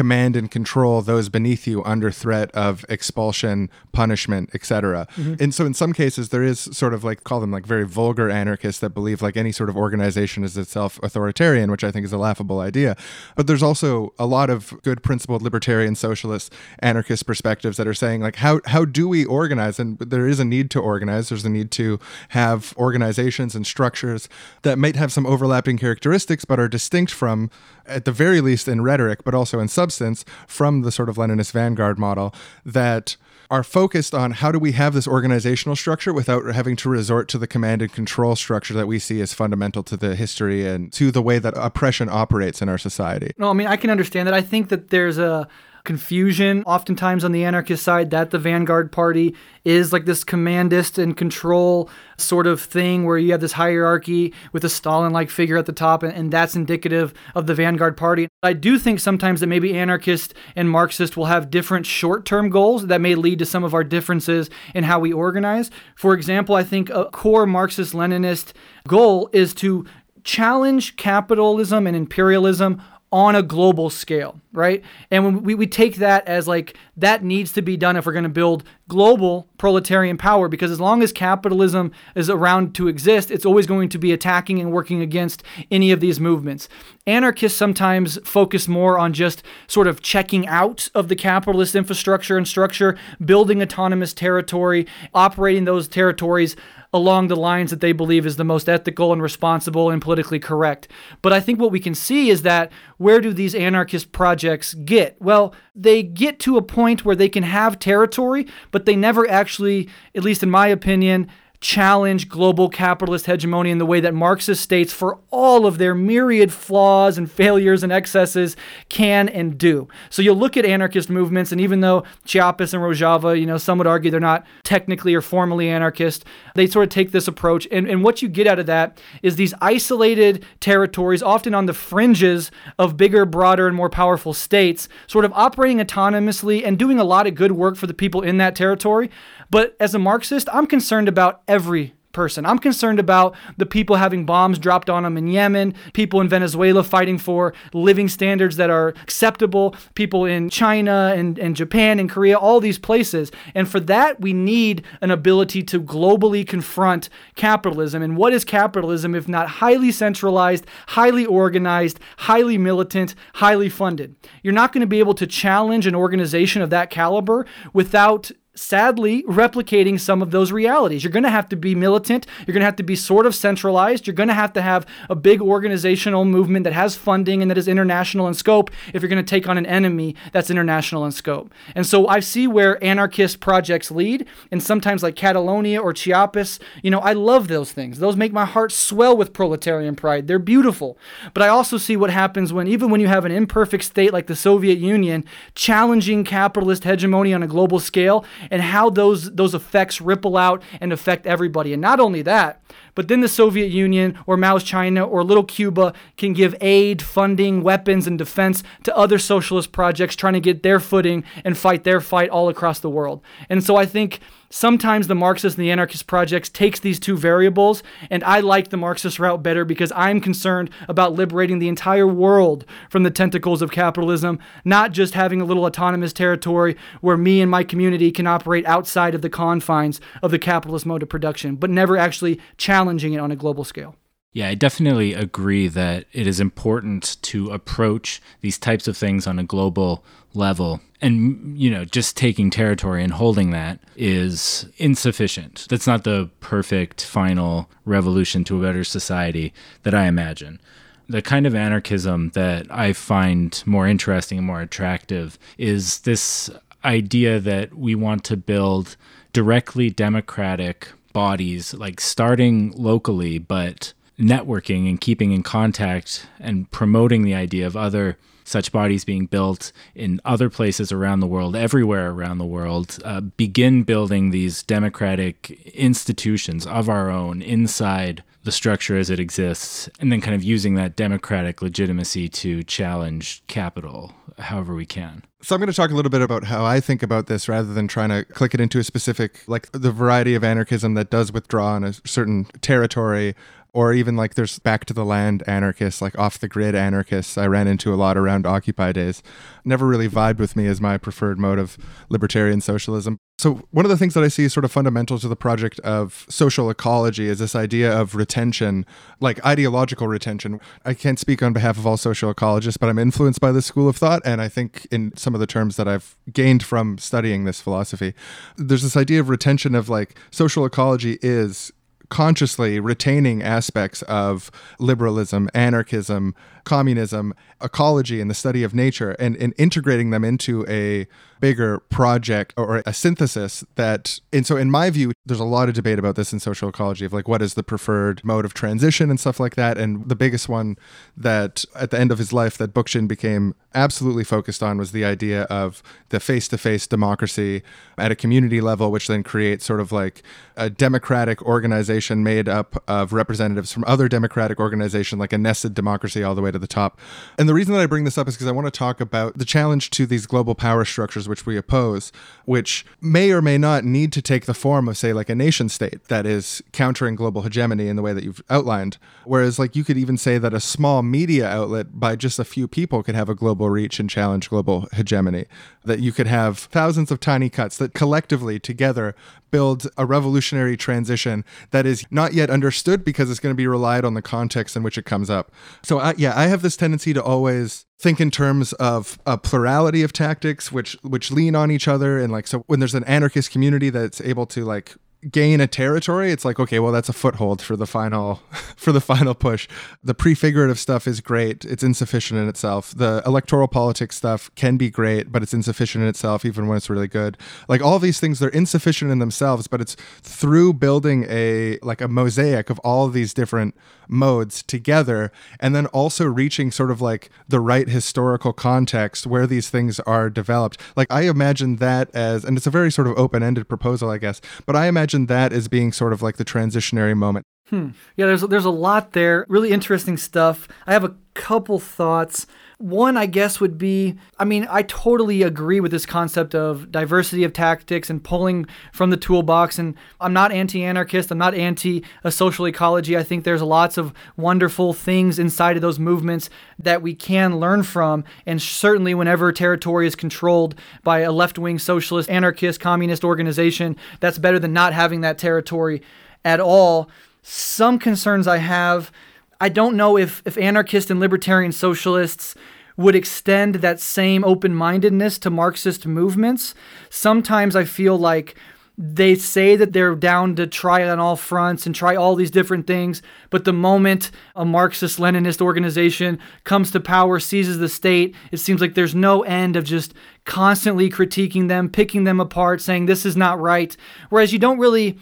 command and control those beneath you under threat of expulsion, punishment, etc. Mm-hmm. And so in some cases there is sort of like call them like very vulgar anarchists that believe like any sort of organization is itself authoritarian, which I think is a laughable idea. But there's also a lot of good principled libertarian socialist anarchist perspectives that are saying like how how do we organize and there is a need to organize there's a need to have organizations and structures that might have some overlapping characteristics but are distinct from at the very least in rhetoric but also in substance from the sort of Leninist vanguard model that are focused on how do we have this organizational structure without having to resort to the command and control structure that we see as fundamental to the history and to the way that oppression operates in our society. No, I mean I can understand that. I think that there's a confusion oftentimes on the anarchist side that the Vanguard Party is like this commandist and control sort of thing where you have this hierarchy with a Stalin like figure at the top, and, and that's indicative of the Vanguard Party. I do think sometimes that maybe anarchist and Marxist will have different short term goals that may lead to some of our differences in how we organize. For example, I think a core Marxist Leninist goal is to challenge capitalism and imperialism on a global scale, right? And we, we take that as like that needs to be done if we're going to build global proletarian power, because as long as capitalism is around to exist, it's always going to be attacking and working against any of these movements. Anarchists sometimes focus more on just sort of checking out of the capitalist infrastructure and structure, building autonomous territory, operating those territories along the lines that they believe is the most ethical and responsible and politically correct. But I think what we can see is that where do these anarchist projects get? Well, they get to a point where they can have territory, but they never actually, at least in my opinion, challenge global capitalist hegemony in the way that Marxist states, for all of their myriad flaws and failures and excesses, can and do. So you'll look at anarchist movements, and even though Chiapas and Rojava, you know, some would argue they're not technically or formally anarchist, they sort of take this approach. And, and what you get out of that is these isolated territories, often on the fringes of bigger, broader, and more powerful states, sort of operating autonomously and doing a lot of good work for the people in that territory. But as a Marxist, I'm concerned about every person. I'm concerned about the people having bombs dropped on them in Yemen, people in Venezuela fighting for living standards that are acceptable, people in China and, and Japan and Korea, all these places. And for that, we need an ability to globally confront capitalism. And what is capitalism if not highly centralized, highly organized, highly militant, highly funded? You're not going to be able to challenge an organization of that caliber without sadly replicating some of those realities. You're going to have to be militant. You're going to have to be sort of centralized. You're going to have to have a big organizational movement that has funding and that is international in scope if you're going to take on an enemy that's international in scope. And so I see where anarchist projects lead, and sometimes like Catalonia or Chiapas, you know, I love those things. Those make my heart swell with proletarian pride. They're beautiful. But I also see what happens when, even when you have an imperfect state like the Soviet Union, challenging capitalist hegemony on a global scale and how those those effects ripple out and affect everybody. And not only that, but then the Soviet Union or Mao's China or little Cuba can give aid, funding, weapons, and defense to other socialist projects trying to get their footing and fight their fight all across the world. And so I think sometimes the Marxist and the anarchist projects takes these two variables, and I like the Marxist route better because I'm concerned about liberating the entire world from the tentacles of capitalism, not just having a little autonomous territory where me and my community can operate outside of the confines of the capitalist mode of production, but never actually challenging it on a global scale. Yeah, I definitely agree that it is important to approach these types of things on a global level. And, you know, just taking territory and holding that is insufficient. That's not the perfect final revolution to a better society that I imagine. The kind of anarchism that I find more interesting and more attractive is this idea that we want to build directly democratic bodies, like starting locally, but networking and keeping in contact and promoting the idea of other such bodies being built in other places around the world, everywhere around the world, uh, begin building these democratic institutions of our own inside the structure as it exists, and then kind of using that democratic legitimacy to challenge capital however we can. So I'm going to talk a little bit about how I think about this rather than trying to click it into a specific like the variety of anarchism that does withdraw on a certain territory or even like there's back to the land anarchists, like off the grid anarchists I ran into a lot around Occupy days. Never really vibed with me as my preferred mode of libertarian socialism. So, one of the things that I see sort of fundamental to the project of social ecology is this idea of retention, like ideological retention. I can't speak on behalf of all social ecologists, but I'm influenced by this school of thought. And I think in some of the terms that I've gained from studying this philosophy, there's this idea of retention of like social ecology is consciously retaining aspects of liberalism, anarchism, communism, ecology, and the study of nature, and, and integrating them into a bigger project or a synthesis that and so in my view there's a lot of debate about this in social ecology of like what is the preferred mode of transition and stuff like that. And the biggest one that at the end of his life that Bookchin became absolutely focused on was the idea of the face-to-face democracy at a community level which then creates sort of like a democratic organization made up of representatives from other democratic organizations like a nested democracy all the way to the top and the reason that I bring this up is because I want to talk about the challenge to these global power structures which we oppose, which may or may not need to take the form of, say, like a nation state that is countering global hegemony in the way that you've outlined. Whereas, like, you could even say that a small media outlet by just a few people could have a global reach and challenge global hegemony. That you could have thousands of tiny cuts that collectively together build a revolutionary transition that is not yet understood because it's going to be relied on the context in which it comes up. So, I, yeah, I have this tendency to always think in terms of a plurality of tactics which which lean on each other and like so when there's an anarchist community that's able to like gain a territory it's like okay well that's a foothold for the final for the final push. The prefigurative stuff is great it's insufficient in itself. The electoral politics stuff can be great but it's insufficient in itself even when it's really good. Like all these things they're insufficient in themselves but it's through building a like a mosaic of all these different modes together and then also reaching sort of like the right historical context where these things are developed. Like i imagine that as and it's a very sort of open-ended proposal i guess but i imagine that as being sort of like the transitionary moment hmm. Yeah, there's there's a lot there. Really interesting stuff. I have a couple thoughts. One, I guess, would be I mean, I totally agree with this concept of diversity of tactics and pulling from the toolbox. And I'm not anti anarchist, I'm not anti a social ecology. I think there's lots of wonderful things inside of those movements that we can learn from. And certainly, whenever territory is controlled by a left wing socialist, anarchist, communist organization, that's better than not having that territory at all. Some concerns I have. I don't know if, if anarchist and libertarian socialists would extend that same open mindedness to Marxist movements. Sometimes I feel like they say that they're down to try on all fronts and try all these different things, but the moment a Marxist Leninist organization comes to power, seizes the state, it seems like there's no end of just constantly critiquing them, picking them apart, saying this is not right. Whereas you don't really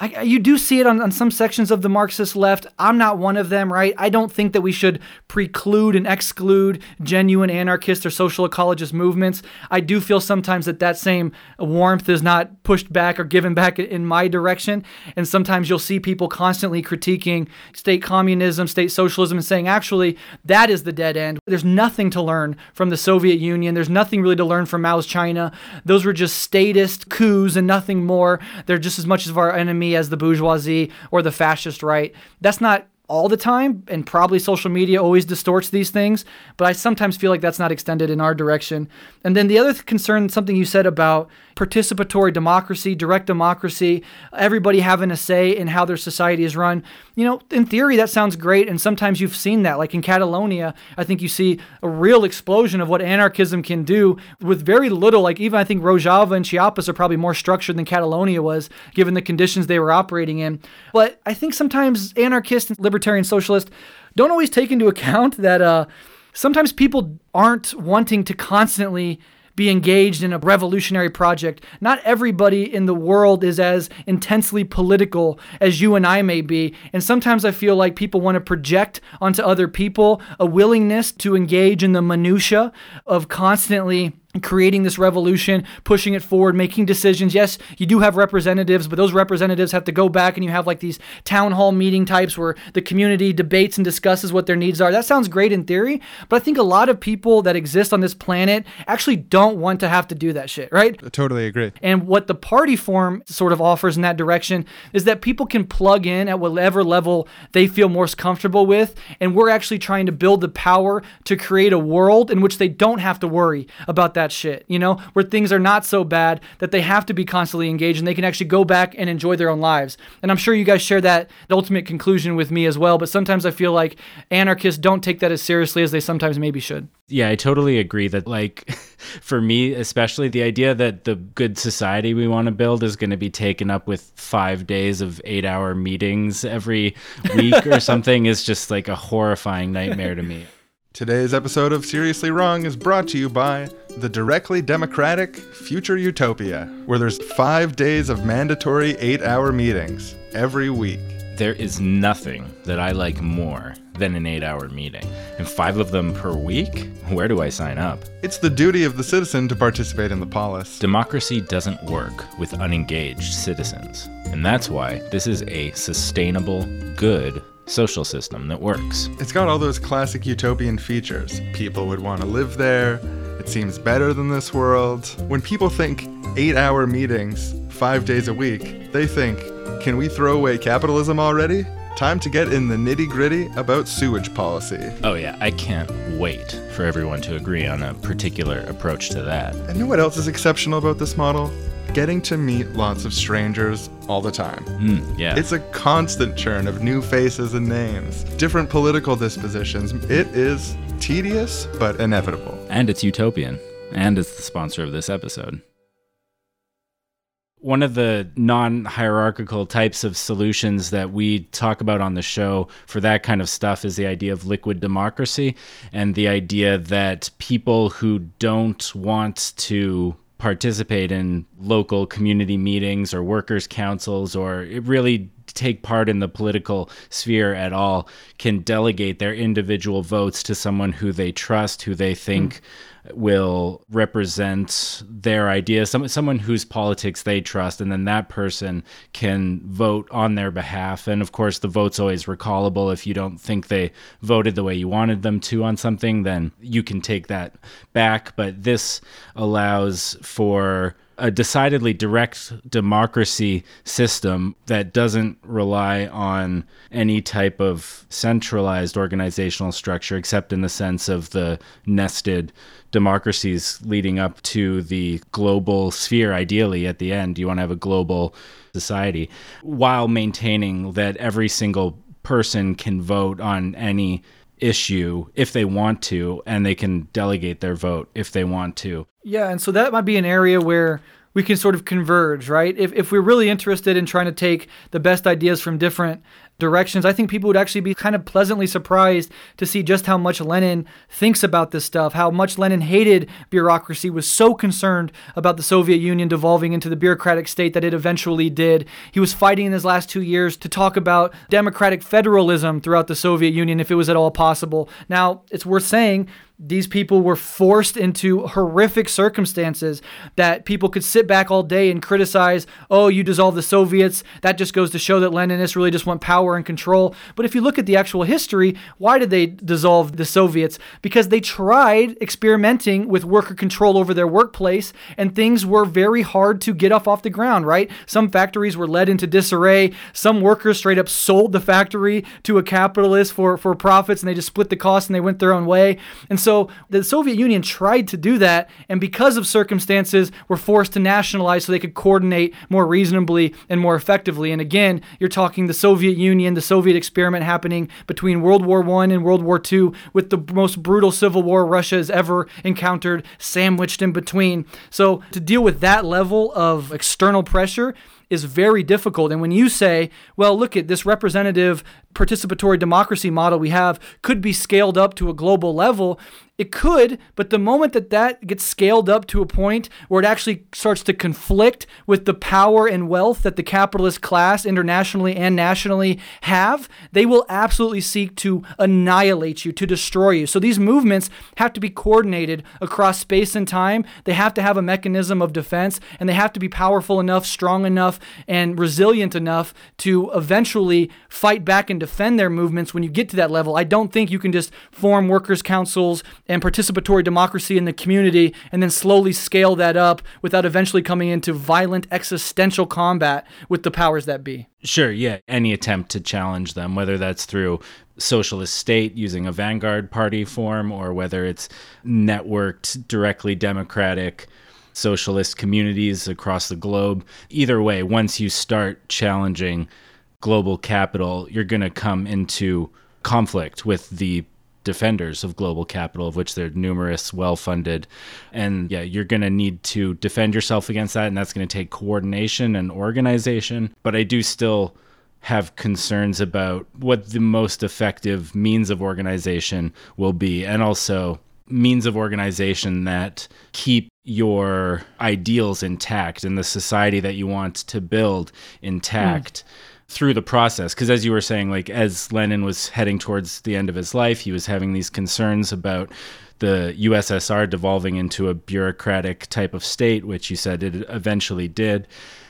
I, you do see it on, on some sections of the Marxist left. I'm not one of them, right? I don't think that we should preclude and exclude genuine anarchist or social ecologist movements. I do feel sometimes that that same warmth is not pushed back or given back in my direction. And sometimes you'll see people constantly critiquing state communism, state socialism, and saying, actually, that is the dead end. There's nothing to learn from the Soviet Union. There's nothing really to learn from Mao's China. Those were just statist coups and nothing more. They're just as much of our enemy as the bourgeoisie or the fascist right. That's not all the time, and probably social media always distorts these things, but I sometimes feel like that's not extended in our direction. And then the other th- concern, something you said about participatory democracy, direct democracy, everybody having a say in how their society is run. You know, in theory, that sounds great, and sometimes you've seen that. Like in Catalonia, I think you see a real explosion of what anarchism can do with very little. Like even I think Rojava and Chiapas are probably more structured than Catalonia was, given the conditions they were operating in. But I think sometimes anarchists and libertarian socialists don't always take into account that uh, sometimes people aren't wanting to constantly be engaged in a revolutionary project. Not everybody in the world is as intensely political as you and I may be. And sometimes I feel like people want to project onto other people a willingness to engage in the minutia of constantly creating this revolution, pushing it forward, making decisions. Yes, you do have representatives, but those representatives have to go back and you have like these town hall meeting types where the community debates and discusses what their needs are. That sounds great in theory, but I think a lot of people that exist on this planet actually don't want to have to do that shit, right? I totally agree. And what the party form sort of offers in that direction is that people can plug in at whatever level they feel most comfortable with. And we're actually trying to build the power to create a world in which they don't have to worry about that shit, you know, where things are not so bad that they have to be constantly engaged and they can actually go back and enjoy their own lives. And I'm sure you guys share that ultimate conclusion with me as well. But sometimes I feel like anarchists don't take that as seriously as they sometimes maybe should. Yeah, I totally agree that, like, for me, especially the idea that the good society we want to build is going to be taken up with five days of eight hour meetings every week or something is just like a horrifying nightmare to me. Today's episode of Seriously Wrong is brought to you by the directly democratic Future Utopia, where there's five days of mandatory eight hour meetings every week. There is nothing that I like more than an eight hour meeting. And five of them per week? Where do I sign up? It's the duty of the citizen to participate in the polis. Democracy doesn't work with unengaged citizens. And that's why this is a sustainable, good social system that works. It's got all those classic utopian features. People would want to live there. It seems better than this world. When people think eight hour meetings, five days a week, they think, can we throw away capitalism already? Time to get in the nitty gritty about sewage policy. Oh, yeah, I can't wait for everyone to agree on a particular approach to that. And know what else is exceptional about this model? Getting to meet lots of strangers all the time. Mm, yeah. It's a constant churn of new faces and names, different political dispositions. It is tedious, but inevitable. and it's utopian. And it's the sponsor of this episode. One of the non hierarchical types of solutions that we talk about on the show for that kind of stuff is the idea of liquid democracy and the idea that people who don't want to participate in local community meetings or workers' councils or really take part in the political sphere at all can delegate their individual votes to someone who they trust, who they think hmm. Will represent their ideas, some, someone whose politics they trust, and then that person can vote on their behalf. And of course, the vote's always recallable. If you don't think they voted the way you wanted them to on something, then you can take that back. But this allows for a decidedly direct democracy system that doesn't rely on any type of centralized organizational structure, except in the sense of the nested democracies leading up to the global sphere, ideally, at the end. You want to have a global society while maintaining that every single person can vote on any issue if they want to, and they can delegate their vote if they want to. Yeah, and so that might be an area where we can sort of converge, right? If, if we're really interested in trying to take the best ideas from different directions, I think people would actually be kind of pleasantly surprised to see just how much Lenin thinks about this stuff, how much Lenin hated bureaucracy, was so concerned about the Soviet Union devolving into the bureaucratic state that it eventually did. He was fighting in his last two years to talk about democratic federalism throughout the Soviet Union if it was at all possible. Now, it's worth saying these people were forced into horrific circumstances that people could sit back all day and criticize, oh, you dissolve the Soviets. That just goes to show that Leninists really just want power and control. But if you look at the actual history, why did they dissolve the Soviets? Because they tried experimenting with worker control over their workplace, and things were very hard to get off off the ground, right? Some factories were led into disarray. Some workers straight up sold the factory to a capitalist for, for profits, and they just split the cost and they went their own way. And so so the Soviet Union tried to do that, and because of circumstances, were forced to nationalize so they could coordinate more reasonably and more effectively. And again, you're talking the Soviet Union, the Soviet experiment happening between World War One and World War II, with the most brutal civil war Russia has ever encountered, sandwiched in between. So to deal with that level of external pressure is very difficult. And when you say, well, look at this representative participatory democracy model we have could be scaled up to a global level, it could, but the moment that that gets scaled up to a point where it actually starts to conflict with the power and wealth that the capitalist class internationally and nationally have, they will absolutely seek to annihilate you, to destroy you. So these movements have to be coordinated across space and time. They have to have a mechanism of defense, and they have to be powerful enough, strong enough, and resilient enough to eventually fight back and defend their movements when you get to that level. I don't think you can just form workers' councils and participatory democracy in the community and then slowly scale that up without eventually coming into violent existential combat with the powers that be. Sure, yeah. Any attempt to challenge them, whether that's through socialist state using a vanguard party form or whether it's networked directly democratic socialist communities across the globe. Either way, once you start challenging global capital, you're going to come into conflict with the defenders of global capital, of which there are numerous, well funded. And yeah, you're going to need to defend yourself against that. And that's going to take coordination and organization. But I do still have concerns about what the most effective means of organization will be. And also, means of organization that keep your ideals intact and the society that you want to build intact hmm. Through the process because as you were saying like as lenin was heading towards the end of his life he was having these concerns about the ussr devolving into a bureaucratic type of state which you said it eventually did.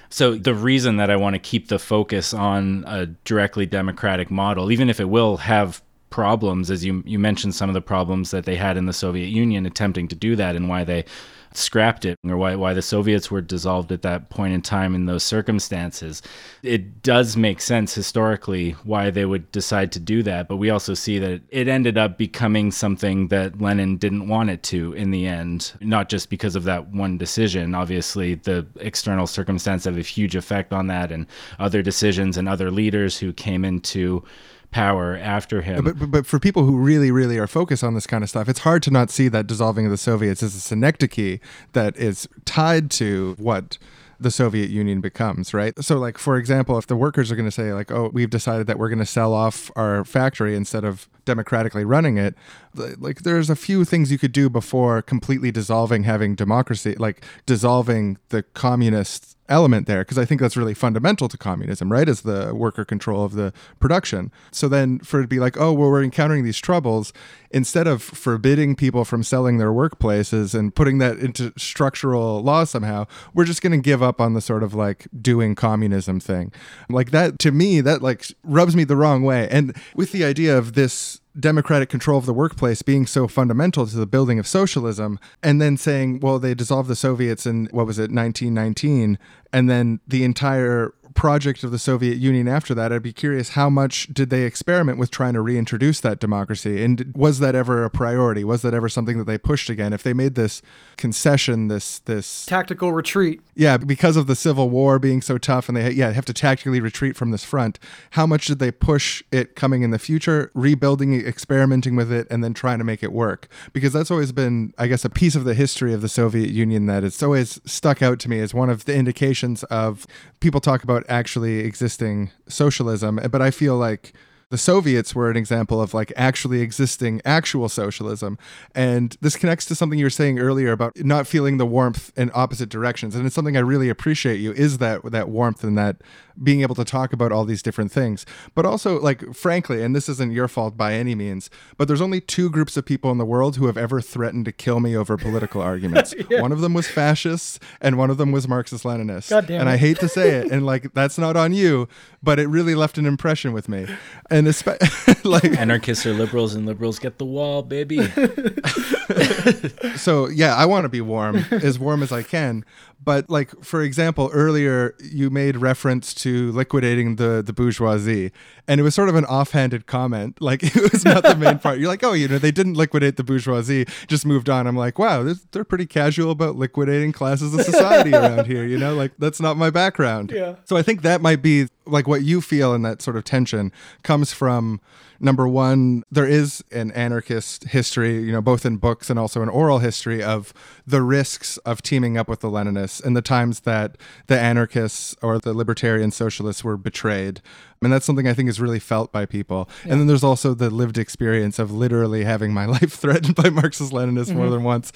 So the reason that i want to keep the focus on a directly democratic model even if it will have problems as you you mentioned some of the problems that they had in the soviet union attempting to do that and why they scrapped it or why, why the Soviets were dissolved at that point in time in those circumstances. It does make sense historically why they would decide to do that, but we also see that it ended up becoming something that Lenin didn't want it to in the end, not just because of that one decision. Obviously, the external circumstance have a huge effect on that and other decisions and other leaders who came into power after him. But, but but for people who really really are focused on this kind of stuff, it's hard to not see that dissolving of the Soviets is a synecdoche that is tied to what the Soviet Union becomes, right? So, like, for example, if the workers are going to say, like, oh, we've decided that we're going to sell off our factory instead of democratically running it, like, there's a few things you could do before completely dissolving having democracy, like dissolving the communist element there because I think that's really fundamental to communism, right? Is the worker control of the production. So then for it to be like, oh, well, we're encountering these troubles, instead of forbidding people from selling their workplaces and putting that into structural law somehow, we're just going to give up on the sort of like doing communism thing. Like that to me, that like rubs me the wrong way. And with the idea of this democratic control of the workplace being so fundamental to the building of socialism and then saying well they dissolved the soviets in what was it 1919 and then the entire project of the Soviet Union after that, I'd be curious how much did they experiment with trying to reintroduce that democracy? And was that ever a priority? Was that ever something that they pushed again? If they made this concession, this this Tactical retreat. yeah, because of the Civil War being so tough, and they yeah have to tactically retreat from this front. How much did they push it coming in the future, rebuilding it, experimenting with it, and then trying to make it work? Because that's always been, I guess, a piece of the history of the Soviet Union that it's always stuck out to me as one of the indications of people talk about actually existing socialism, but I feel like the Soviets were an example of like actually existing actual socialism. And this connects to something you were saying earlier about not feeling the warmth in opposite directions. And it's something I really appreciate you is that that warmth and that being able to talk about all these different things. But also like frankly, and this isn't your fault by any means, but there's only two groups of people in the world who have ever threatened to kill me over political arguments. One of them was fascists and one of them was Marxist Leninists. God damn and. I hate to say it and like that's not on you, but it really left an impression with me. And espe- like Anarchists are liberals and liberals get the wall, baby. so yeah, I want to be warm, as warm as I can. But like for example, earlier you made reference to liquidating the the bourgeoisie, and it was sort of an offhanded comment. Like it was not the main part. You're like, oh, you know, they didn't liquidate the bourgeoisie, just moved on. I'm like, wow, they're, they're pretty casual about liquidating classes of society around here. You know, like that's not my background. Yeah. So I think that might be like what you feel in that sort of tension comes from number one, there is an anarchist history, you know, both in books and also an oral history of the risks of teaming up with the Leninists and the times that the anarchists or the libertarian socialists were betrayed. And that's something I think is really felt by people. And then there's also the lived experience of literally having my life threatened by Marxist Leninists more mm-hmm. than once.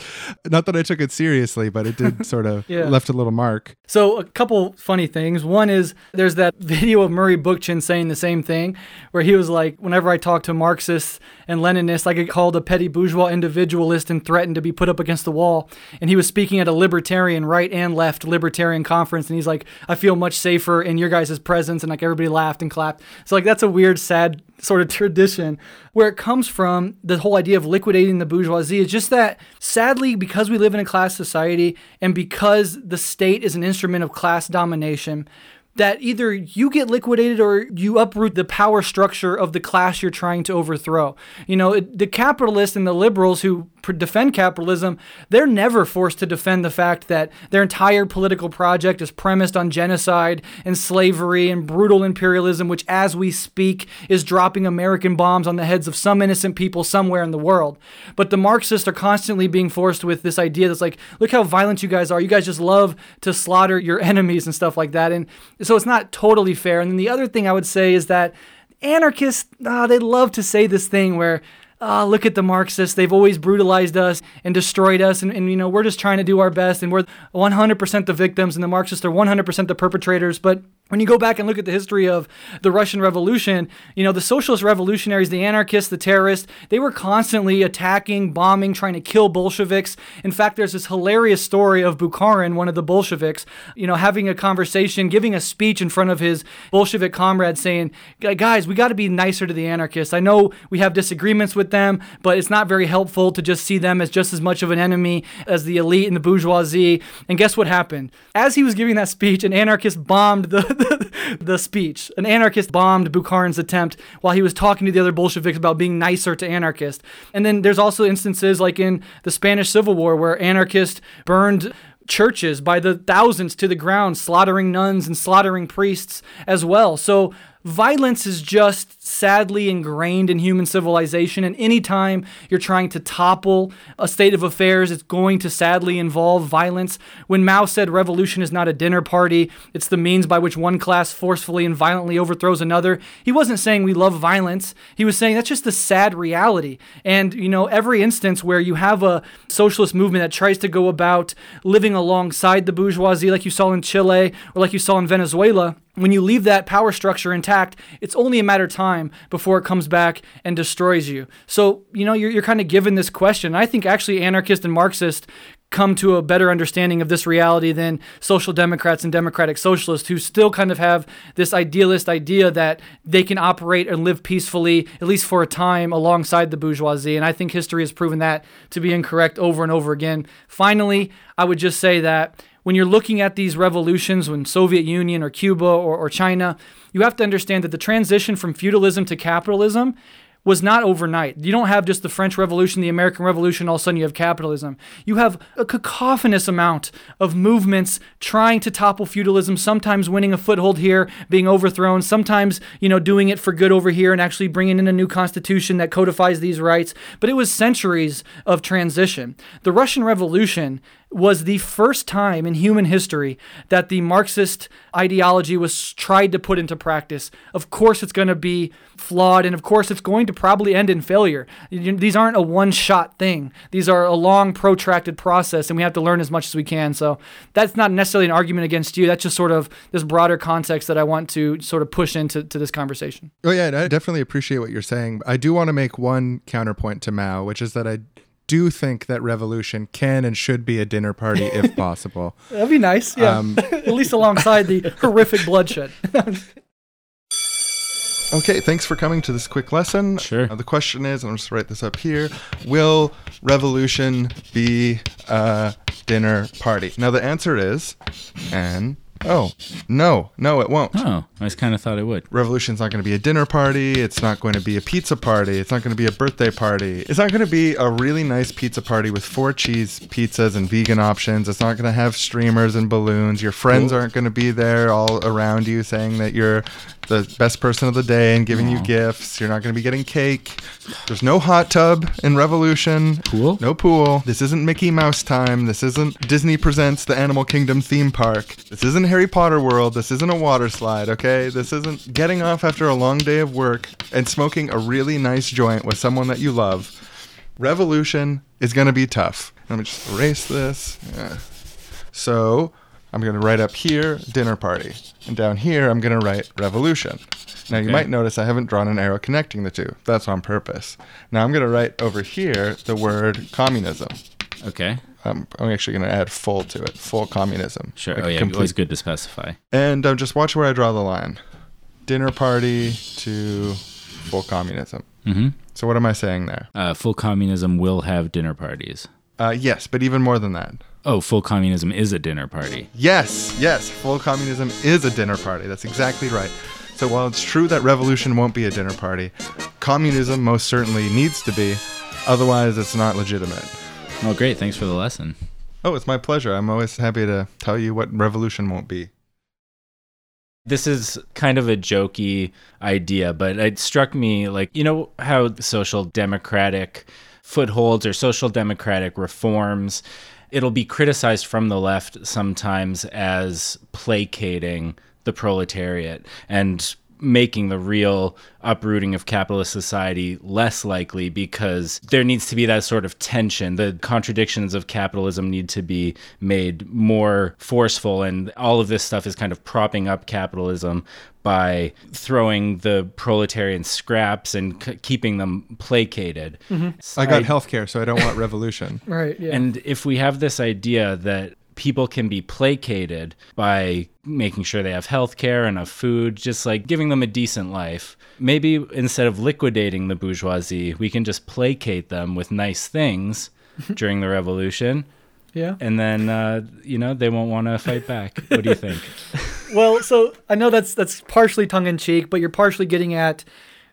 Not that I took it seriously, but it did sort of Yeah. left a little mark. So a couple funny things. One is there's that video of Murray Bookchin saying the same thing, where he was like, whenever I talk to Marxists and Leninists, I get called a petty bourgeois individualist and threatened to be put up against the wall. And he was speaking at a libertarian, right and left libertarian conference, and he's like, I feel much safer in your guys' presence, and like everybody laughed and clapped. So like that's a weird, sad sort of tradition. Where it comes from, the whole idea of liquidating the bourgeoisie is just that sadly, because we live in a class society and because the state is an instrument of class domination, that either you get liquidated or you uproot the power structure of the class you're trying to overthrow. You know, it, the capitalists and the liberals who defend capitalism, they're never forced to defend the fact that their entire political project is premised on genocide and slavery and brutal imperialism, which, as we speak, is dropping American bombs on the heads of some innocent people somewhere in the world. But the Marxists are constantly being forced with this idea that's like, look how violent you guys are. You guys just love to slaughter your enemies and stuff like that. And so it's not totally fair. And then the other thing I would say is that anarchists, ah, they love to say this thing where, ah, look at the Marxists. They've always brutalized us and destroyed us. And, and, you know, we're just trying to do our best. And we're 100% the victims, and the Marxists are 100% the perpetrators. But when you go back and look at the history of the Russian Revolution, you know, the socialist revolutionaries, the anarchists, the terrorists, they were constantly attacking, bombing, trying to kill Bolsheviks. In fact, there's this hilarious story of Bukharin, one of the Bolsheviks, you know, having a conversation, giving a speech in front of his Bolshevik comrades saying, guys, we got to be nicer to the anarchists. I know we have disagreements with them, but it's not very helpful to just see them as just as much of an enemy as the elite and the bourgeoisie. And guess what happened? As he was giving that speech, an anarchist bombed the, the, the speech. An anarchist bombed Bukharin's attempt while he was talking to the other Bolsheviks about being nicer to anarchists. And then there's also instances like in the Spanish Civil War where anarchists burned churches by the thousands to the ground, slaughtering nuns and slaughtering priests as well. So violence is just sadly ingrained in human civilization. And anytime you're trying to topple a state of affairs, it's going to sadly involve violence. When Mao said revolution is not a dinner party, it's the means by which one class forcefully and violently overthrows another, he wasn't saying we love violence. He was saying that's just the sad reality. And, you know, every instance where you have a socialist movement that tries to go about living alongside the bourgeoisie, like you saw in Chile or like you saw in Venezuela, when you leave that power structure intact, it's only a matter of time before it comes back and destroys you. So, you know, you're, you're kind of given this question. I think actually anarchist and Marxist come to a better understanding of this reality than social democrats and democratic socialists who still kind of have this idealist idea that they can operate and live peacefully at least for a time alongside the bourgeoisie and i think history has proven that to be incorrect over and over again finally i would just say that when you're looking at these revolutions when soviet union or cuba or, or china you have to understand that the transition from feudalism to capitalism was not overnight. You don't have just the French Revolution, the American Revolution, all of a sudden you have capitalism. You have a cacophonous amount of movements trying to topple feudalism, sometimes winning a foothold here, being overthrown, sometimes, you know, doing it for good over here and actually bringing in a new constitution that codifies these rights. But it was centuries of transition. The Russian Revolution was the first time in human history that the Marxist ideology was tried to put into practice. Of course, it's going to be flawed, and of course, it's going to probably end in failure. These aren't a one shot thing, these are a long, protracted process, and we have to learn as much as we can. So, that's not necessarily an argument against you. That's just sort of this broader context that I want to sort of push into to this conversation. Oh yeah, I definitely appreciate what you're saying. I do want to make one counterpoint to Mao, which is that I do think that revolution can and should be a dinner party if possible. That'd be nice, yeah. Um, At least alongside the horrific bloodshed. Okay, thanks for coming to this quick lesson. Sure. Uh, the question is, and I'll just write this up here: Will revolution be a dinner party? Now the answer is, and oh no, no, it won't. Oh, I just kind of thought it would. Revolution's not going to be a dinner party. It's not going to be a pizza party. It's not going to be a birthday party. It's not going to be a really nice pizza party with four cheese pizzas and vegan options. It's not going to have streamers and balloons. Your friends aren't going to be there all around you saying that you're the best person of the day and giving you gifts. You're not going to be getting cake. There's no hot tub in Revolution. Pool? No pool. This isn't Mickey Mouse time. This isn't Disney Presents the Animal Kingdom theme park. This isn't Harry Potter World. This isn't a water slide, okay? This isn't getting off after a long day of work and smoking a really nice joint with someone that you love. Revolution is going to be tough. Let me just erase this. Yeah. So I'm going to write up here dinner party. And down here, I'm going to write revolution. Now, you Okay. might notice I haven't drawn an arrow connecting the two. That's on purpose. Now, I'm going to write over here the word communism. Okay. Um, I'm actually going to add full to it. Full communism. Sure. Like oh, yeah. complete- Always good to specify. And um, just watch where I draw the line. Dinner party to full communism. hmm So what am I saying there? Uh, full communism will have dinner parties. Uh, yes, but even more than that. Oh, full communism is a dinner party. Yes, yes, full communism is a dinner party. That's exactly right. So while it's true that revolution won't be a dinner party, communism most certainly needs to be. Otherwise, it's not legitimate. Well, great. Thanks for the lesson. Oh, it's my pleasure. I'm always happy to tell you what revolution won't be. This is kind of a jokey idea, but it struck me like, you know, how social democratic footholds or social democratic reforms, it'll be criticized from the left sometimes as placating the proletariat and making the real uprooting of capitalist society less likely because there needs to be that sort of tension. The contradictions of capitalism need to be made more forceful, and all of this stuff is kind of propping up capitalism by throwing the proletarian scraps and c- keeping them placated. I got healthcare, so I don't want revolution. right, yeah. And if we have this idea that people can be placated by making sure they have health care, enough food, just like giving them a decent life, maybe instead of liquidating the bourgeoisie, we can just placate them with nice things during the revolution. yeah. And then, uh, you know, they won't want to fight back. What do you think? well, so I know that's that's partially tongue in cheek, but you're partially getting at,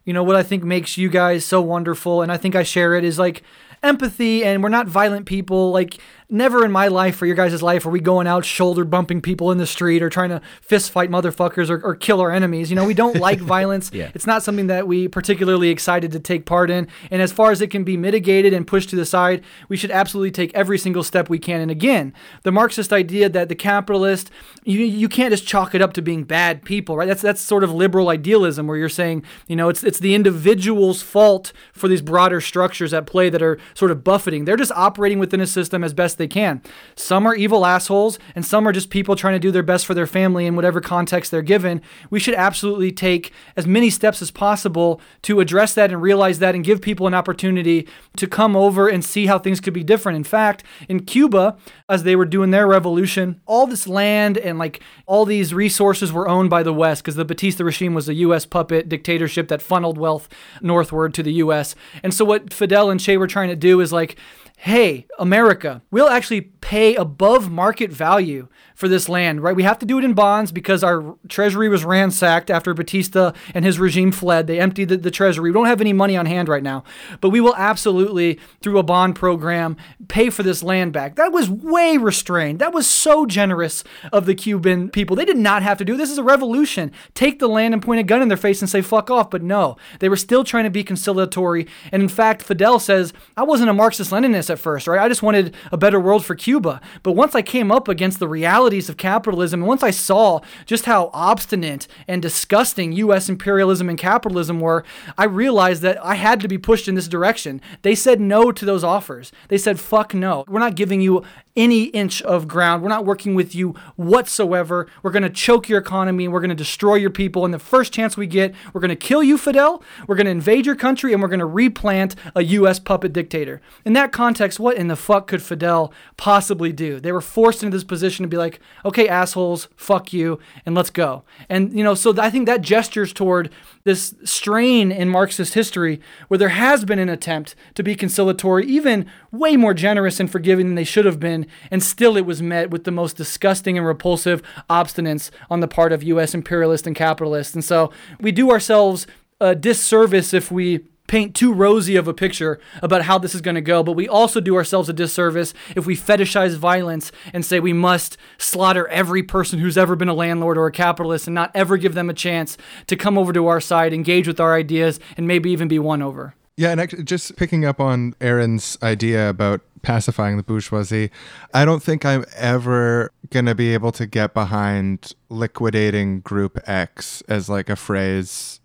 you know, what I think makes you guys so wonderful, and I think I share it is like empathy, and we're not violent people. Like never in my life or your guys' life are we going out shoulder bumping people in the street or trying to fist fight motherfuckers or, or kill our enemies. You know, we don't like violence. Yeah. It's not something that we particularly excited to take part in. And as far as it can be mitigated and pushed to the side, we should absolutely take every single step we can. And again, the Marxist idea that the capitalist, you, you can't just chalk it up to being bad people, right? That's that's sort of liberal idealism where you're saying, you know, it's it's the individual's fault for these broader structures at play that are sort of buffeting. They're just operating within a system as best they can. Some are evil assholes, and some are just people trying to do their best for their family in whatever context they're given. We should absolutely take as many steps as possible to address that and realize that and give people an opportunity to come over and see how things could be different. In fact, in Cuba, as they were doing their revolution, all this land and like all these resources were owned by the West because the Batista regime was a U.S. puppet dictatorship that funneled wealth northward to the U.S. And so what Fidel and Che were trying to do is like, hey, America, we'll actually pay above market value for this land, right? We have to do it in bonds because our treasury was ransacked after Batista and his regime fled. They emptied the, the treasury. We don't have any money on hand right now, but we will absolutely, through a bond program, pay for this land back. That was way restrained. That was so generous of the Cuban people. They did not have to do this. This is a revolution. Take the land and point a gun in their face and say, fuck off. But no, they were still trying to be conciliatory. And in fact, Fidel says, I wasn't a Marxist Leninist at first, right? I just wanted a better world for Cuba. But once I came up against the realities of capitalism, and once I saw just how obstinate and disgusting US imperialism and capitalism were, I realized that I had to be pushed in this direction. They said no to those offers. They said, fuck no. We're not giving you any inch of ground. We're not working with you whatsoever. We're going to choke your economy and we're going to destroy your people. And the first chance we get, we're going to kill you, Fidel. We're going to invade your country and we're going to replant a U.S. puppet dictator. In that context, what in the fuck could Fidel possibly do? They were forced into this position to be like, okay, assholes, fuck you, and let's go. And, you know, so I think that gestures toward this strain in Marxist history where there has been an attempt to be conciliatory, even way more generous and forgiving than they should have been, and still it was met with the most disgusting and repulsive obstinance on the part of US imperialists and capitalists. And so we do ourselves a disservice if we paint too rosy of a picture about how this is going to go, but we also do ourselves a disservice if we fetishize violence and say we must slaughter every person who's ever been a landlord or a capitalist and not ever give them a chance to come over to our side, engage with our ideas, and maybe even be won over. Yeah, and actually, just picking up on Aaron's idea about pacifying the bourgeoisie, I don't think I'm ever going to be able to get behind liquidating Group X as like a phrase.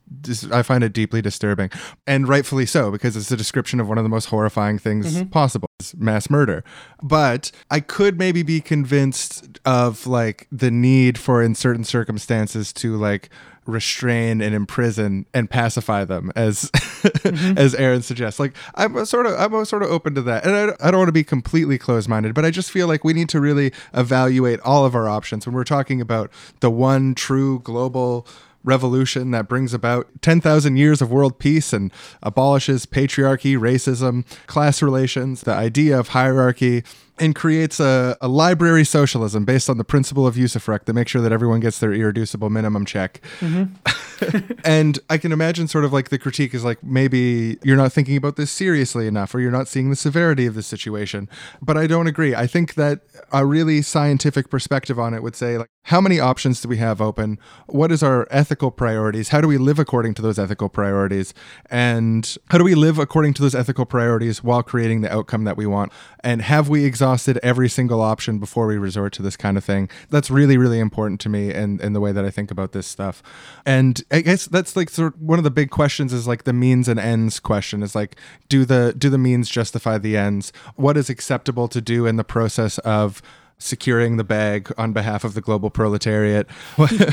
I find it deeply disturbing, and rightfully so, because it's a description of one of the most horrifying things mm-hmm. possible mass murder. But I could maybe be convinced of like the need for, in certain circumstances, to like restrain and imprison and pacify them as mm-hmm. as Aaron suggests. Like I'm sort of I'm sort of open to that and I, I don't want to be completely closed-minded but I just feel like we need to really evaluate all of our options when we're talking about the one true global revolution that brings about 10,000 years of world peace and abolishes patriarchy, racism, class relations, the idea of hierarchy, and creates a, a library socialism based on the principle of usufruct to make sure that everyone gets their irreducible minimum check. Mm-hmm. and I can imagine sort of like the critique is like maybe you're not thinking about this seriously enough or you're not seeing the severity of the situation. But I don't agree. I think that a really scientific perspective on it would say like how many options do we have open? What is our ethical priorities? How do we live according to those ethical priorities? And how do we live according to those ethical priorities while creating the outcome that we want? And have we exhausted every single option before we resort to this kind of thing? That's really, really important to me and, and the way that I think about this stuff. And I guess that's like sort of one of the big questions is like the means and ends question is like, do the do the means justify the ends? What is acceptable to do in the process of securing the bag on behalf of the global proletariat.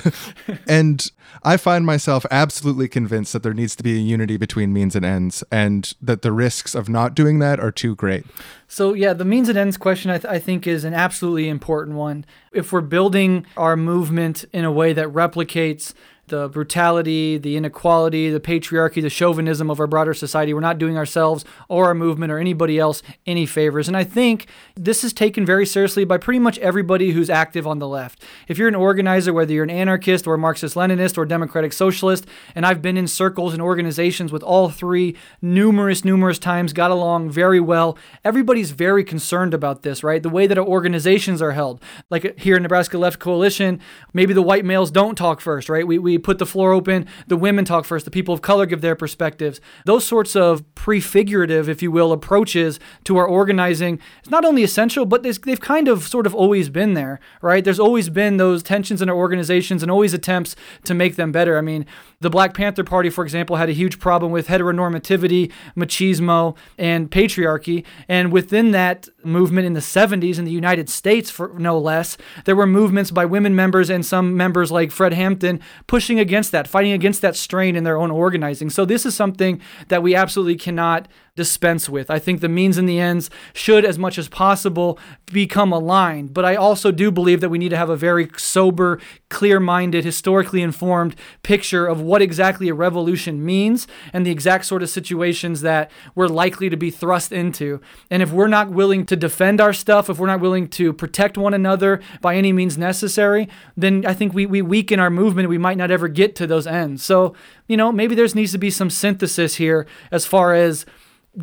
and I find myself absolutely convinced that there needs to be a unity between means and ends, and that the risks of not doing that are too great. So yeah, the means and ends question I, th- I think is an absolutely important one. If we're building our movement in a way that replicates the brutality, the inequality, the patriarchy, the chauvinism of our broader society. We're not doing ourselves or our movement or anybody else any favors. And I think this is taken very seriously by pretty much everybody who's active on the left. If you're an organizer, whether you're an anarchist or a Marxist Leninist or democratic socialist, and I've been in circles and organizations with all three numerous, numerous times, got along very well. Everybody's very concerned about this, right? The way that our organizations are held. Like here in Nebraska Left Coalition, maybe the white males don't talk first, right? We, we put the floor open, the women talk first, the people of color give their perspectives. Those sorts of prefigurative, if you will, approaches to our organizing is not only essential, but they've they've kind of sort of always been there, right? There's always been those tensions in our organizations and always attempts to make them better. I mean, the Black Panther Party, for example, had a huge problem with heteronormativity, machismo, and patriarchy. And within that movement in the 70s in the United States, for no less, there were movements by women members and some members like Fred Hampton pushing against that, fighting against that strain in their own organizing. So this is something that we absolutely cannot dispense with. I think the means and the ends should, as much as possible, become aligned. But I also do believe that we need to have a very sober, clear minded, historically informed picture of what exactly a revolution means and the exact sort of situations that we're likely to be thrust into. And if we're not willing to defend our stuff, if we're not willing to protect one another by any means necessary, then I think we, we weaken our movement. We might not ever get to those ends. So, you know, maybe there needs to be some synthesis here as far as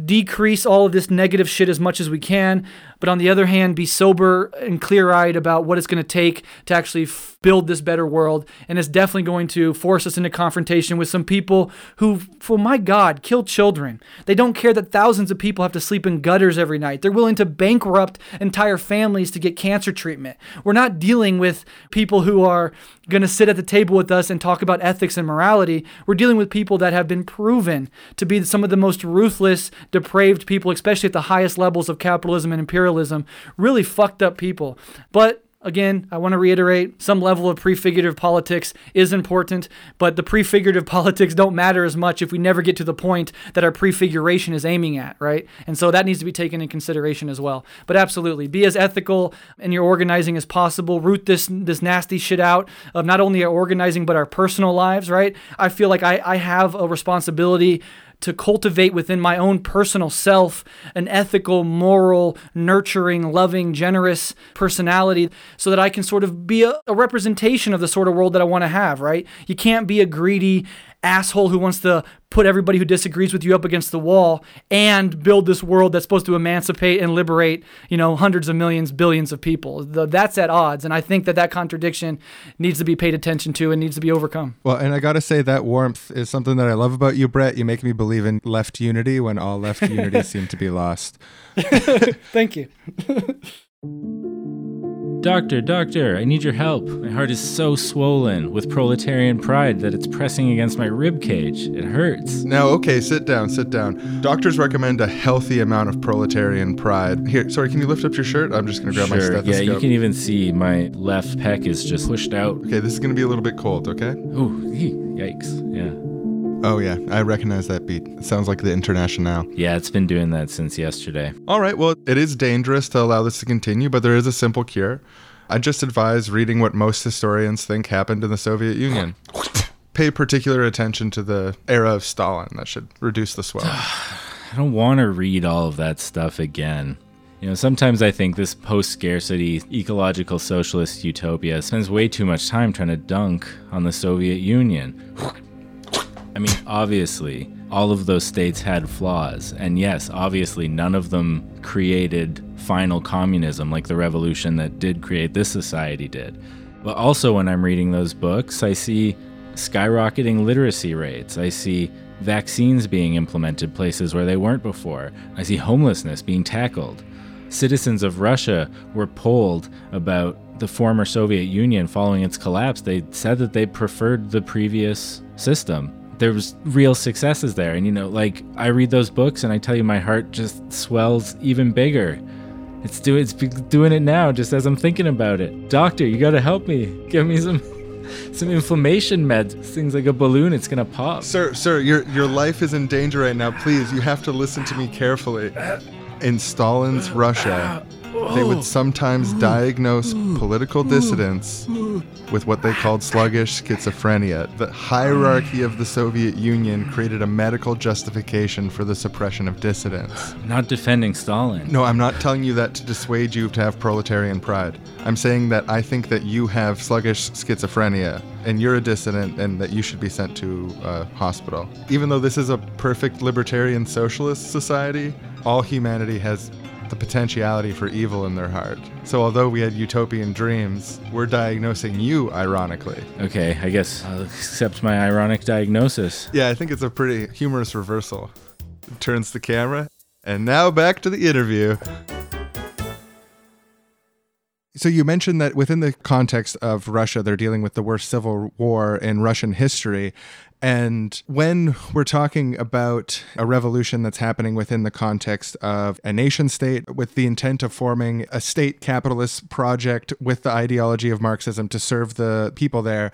decrease all of this negative shit as much as we can, but on the other hand, be sober and clear eyed about what it's going to take to actually f- build this better world. And it's definitely going to force us into confrontation with some people who, for my God, kill children. They don't care that thousands of people have to sleep in gutters every night. They're willing to bankrupt entire families to get cancer treatment. We're not dealing with people who are going to sit at the table with us and talk about ethics and morality. We're dealing with people that have been proven to be some of the most ruthless, depraved people, especially at the highest levels of capitalism and imperialism. Really fucked up people. But Again, I want to reiterate some level of prefigurative politics is important, but the prefigurative politics don't matter as much if we never get to the point that our prefiguration is aiming at, right? And so that needs to be taken in consideration as well. But absolutely, be as ethical in your organizing as possible. Root this this nasty shit out of not only our organizing but our personal lives, right? I feel like I, I have a responsibility to cultivate within my own personal self an ethical, moral, nurturing, loving, generous personality so that I can sort of be a, a representation of the sort of world that I want to have, right? You can't be a greedy asshole who wants to put everybody who disagrees with you up against the wall and build this world that's supposed to emancipate and liberate, you know, hundreds of millions, billions of people. That's at odds. And I think that that contradiction needs to be paid attention to and needs to be overcome. Well, and I got to say that warmth is something that I love about you, Brett. You make me believe in left unity when all left unity seem to be lost. Thank you. Doctor, doctor, I need your help. My heart is so swollen with proletarian pride that it's pressing against my rib cage. It hurts. Now, okay, sit down, sit down. Doctors recommend a healthy amount of proletarian pride. Here, sorry, can you lift up your shirt? I'm just going to grab my stethoscope. yeah, you can even see my left pec is just pushed out. Okay, this is going to be a little bit cold, okay? Ooh, yee, yikes. Yeah. Oh, yeah, I recognize that beat. It sounds like the International. Yeah, it's been doing that since yesterday. All right, well, it is dangerous to allow this to continue, but there is a simple cure. I just advise reading what most historians think happened in the Soviet Union. Pay particular attention to the era of Stalin. That should reduce the swelling. I don't want to read all of that stuff again. You know, sometimes I think this post scarcity, ecological socialist utopia spends way too much time trying to dunk on the Soviet Union. I mean, obviously, all of those states had flaws. And yes, obviously, none of them created final communism like the revolution that did create this society did. But also, when I'm reading those books, I see skyrocketing literacy rates. I see vaccines being implemented places where they weren't before. I see homelessness being tackled. Citizens of Russia were polled about the former Soviet Union following its collapse. They said that they preferred the previous system. There was real successes there, and you know, like I read those books, and I tell you, my heart just swells even bigger. It's doing it's doing it now, just as I'm thinking about it. Doctor, you gotta help me. Give me some some inflammation meds. Thing's like a balloon. It's gonna pop. Sir, sir, your your life is in danger right now. Please, you have to listen to me carefully. In Stalin's Russia, they would sometimes diagnose political dissidents with what they called sluggish schizophrenia. The hierarchy of the Soviet Union created a medical justification for the suppression of dissidents. Not defending Stalin. No, I'm not telling you that to dissuade you to have proletarian pride. I'm saying that I think that you have sluggish schizophrenia and you're a dissident and that you should be sent to a hospital. Even though this is a perfect libertarian socialist society, all humanity has the potentiality for evil in their heart. So although we had utopian dreams, we're diagnosing you ironically. Okay, I guess I'll accept my ironic diagnosis. Yeah, I think it's a pretty humorous reversal. Turns the camera, and now back to the interview. So you mentioned that within the context of Russia, they're dealing with the worst civil war in Russian history. And when we're talking about a revolution that's happening within the context of a nation state with the intent of forming a state capitalist project with the ideology of Marxism to serve the people there,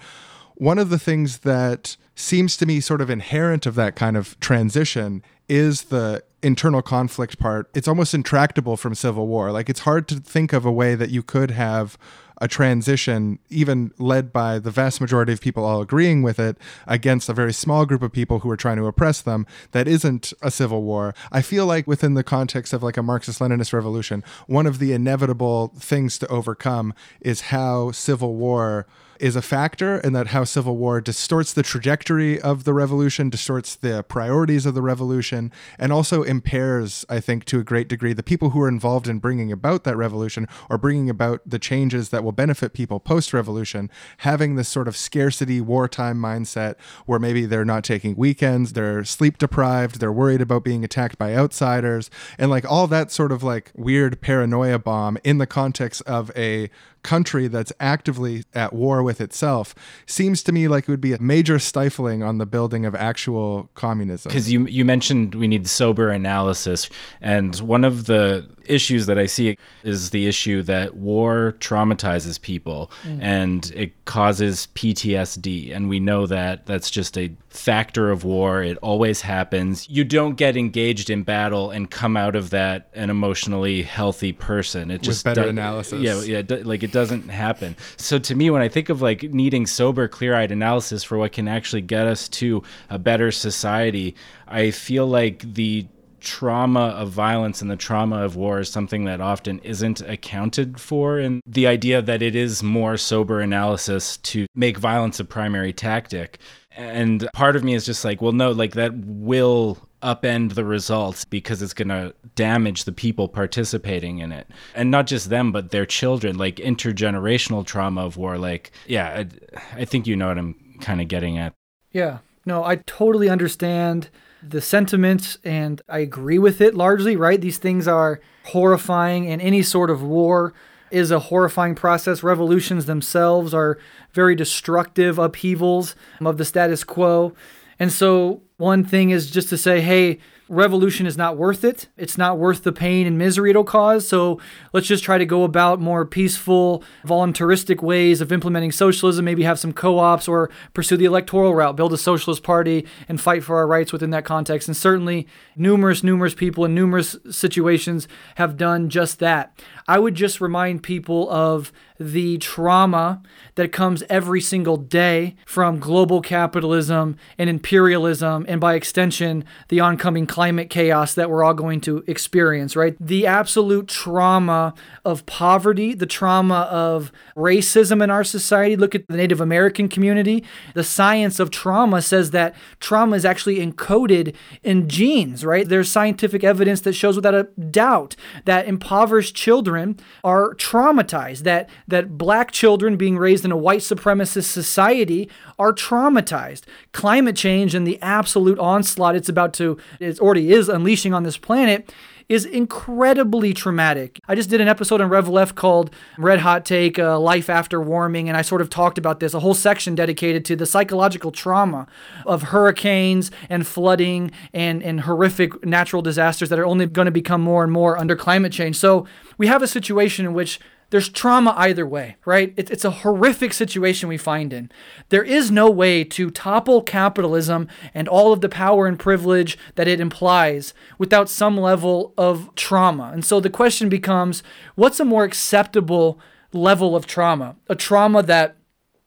one of the things that seems to me sort of inherent of that kind of transition is the internal conflict part. It's almost intractable from civil war. Like it's hard to think of a way that you could have a transition, even led by the vast majority of people all agreeing with it, against a very small group of people who are trying to oppress them, that isn't a civil war. I feel like within the context of like a Marxist Leninist revolution, one of the inevitable things to overcome is how civil war is a factor and that how civil war distorts the trajectory of the revolution, distorts the priorities of the revolution, and also impairs, I think, to a great degree, the people who are involved in bringing about that revolution or bringing about the changes that will benefit people post revolution, having this sort of scarcity wartime mindset where maybe they're not taking weekends, they're sleep deprived, they're worried about being attacked by outsiders, and like all that sort of like weird paranoia bomb in the context of a country that's actively at war with itself seems to me like it would be a major stifling on the building of actual communism. Because you you mentioned we need sober analysis, and one of the issues that I see is the issue that war traumatizes people mm. and it causes PTSD, and we know that that's just a factor of war. It always happens. You don't get engaged in battle and come out of that an emotionally healthy person. It just better analysis. Yeah, yeah, like it doesn't happen. So to me, when I think of like needing sober, clear-eyed analysis for what can actually get us to a better society, I feel like the trauma of violence and the trauma of war is something that often isn't accounted for and the idea that it is more sober analysis to make violence a primary tactic and part of me is just like well no like that will upend the results because it's going to damage the people participating in it and not just them but their children like intergenerational trauma of war like yeah i, I think you know what i'm kind of getting at Yeah. No, I totally understand the sentiments and I agree with it largely, right? These things are horrifying and any sort of war is a horrifying process. Revolutions themselves are very destructive upheavals of the status quo. And so one thing is just to say, hey, revolution is not worth it. It's not worth the pain and misery it'll cause. So let's just try to go about more peaceful, voluntaristic ways of implementing socialism, maybe have some co ops or pursue the electoral route, build a socialist party and fight for our rights within that context. And certainly, numerous, numerous people in numerous situations have done just that. I would just remind people of the trauma that comes every single day from global capitalism and imperialism, and by extension, the oncoming climate chaos that we're all going to experience, right? The absolute trauma of poverty, the trauma of racism in our society. Look at the Native American community. The science of trauma says that trauma is actually encoded in genes, right? There's scientific evidence that shows without a doubt that impoverished children are traumatized, that that black children being raised in a white supremacist society are traumatized. Climate change and the absolute onslaught it's about to it already is unleashing on this planet is incredibly traumatic. I just did an episode on Rev Left called Red Hot Take uh, Life After Warming, and I sort of talked about this, a whole section dedicated to the psychological trauma of hurricanes and flooding and, and horrific natural disasters that are only going to become more and more under climate change. So we have a situation in which there's trauma either way, right? It's, it's a horrific situation we find in. There is no way to topple capitalism and all of the power and privilege that it implies without some level of trauma. And so the question becomes what's a more acceptable level of trauma? A trauma that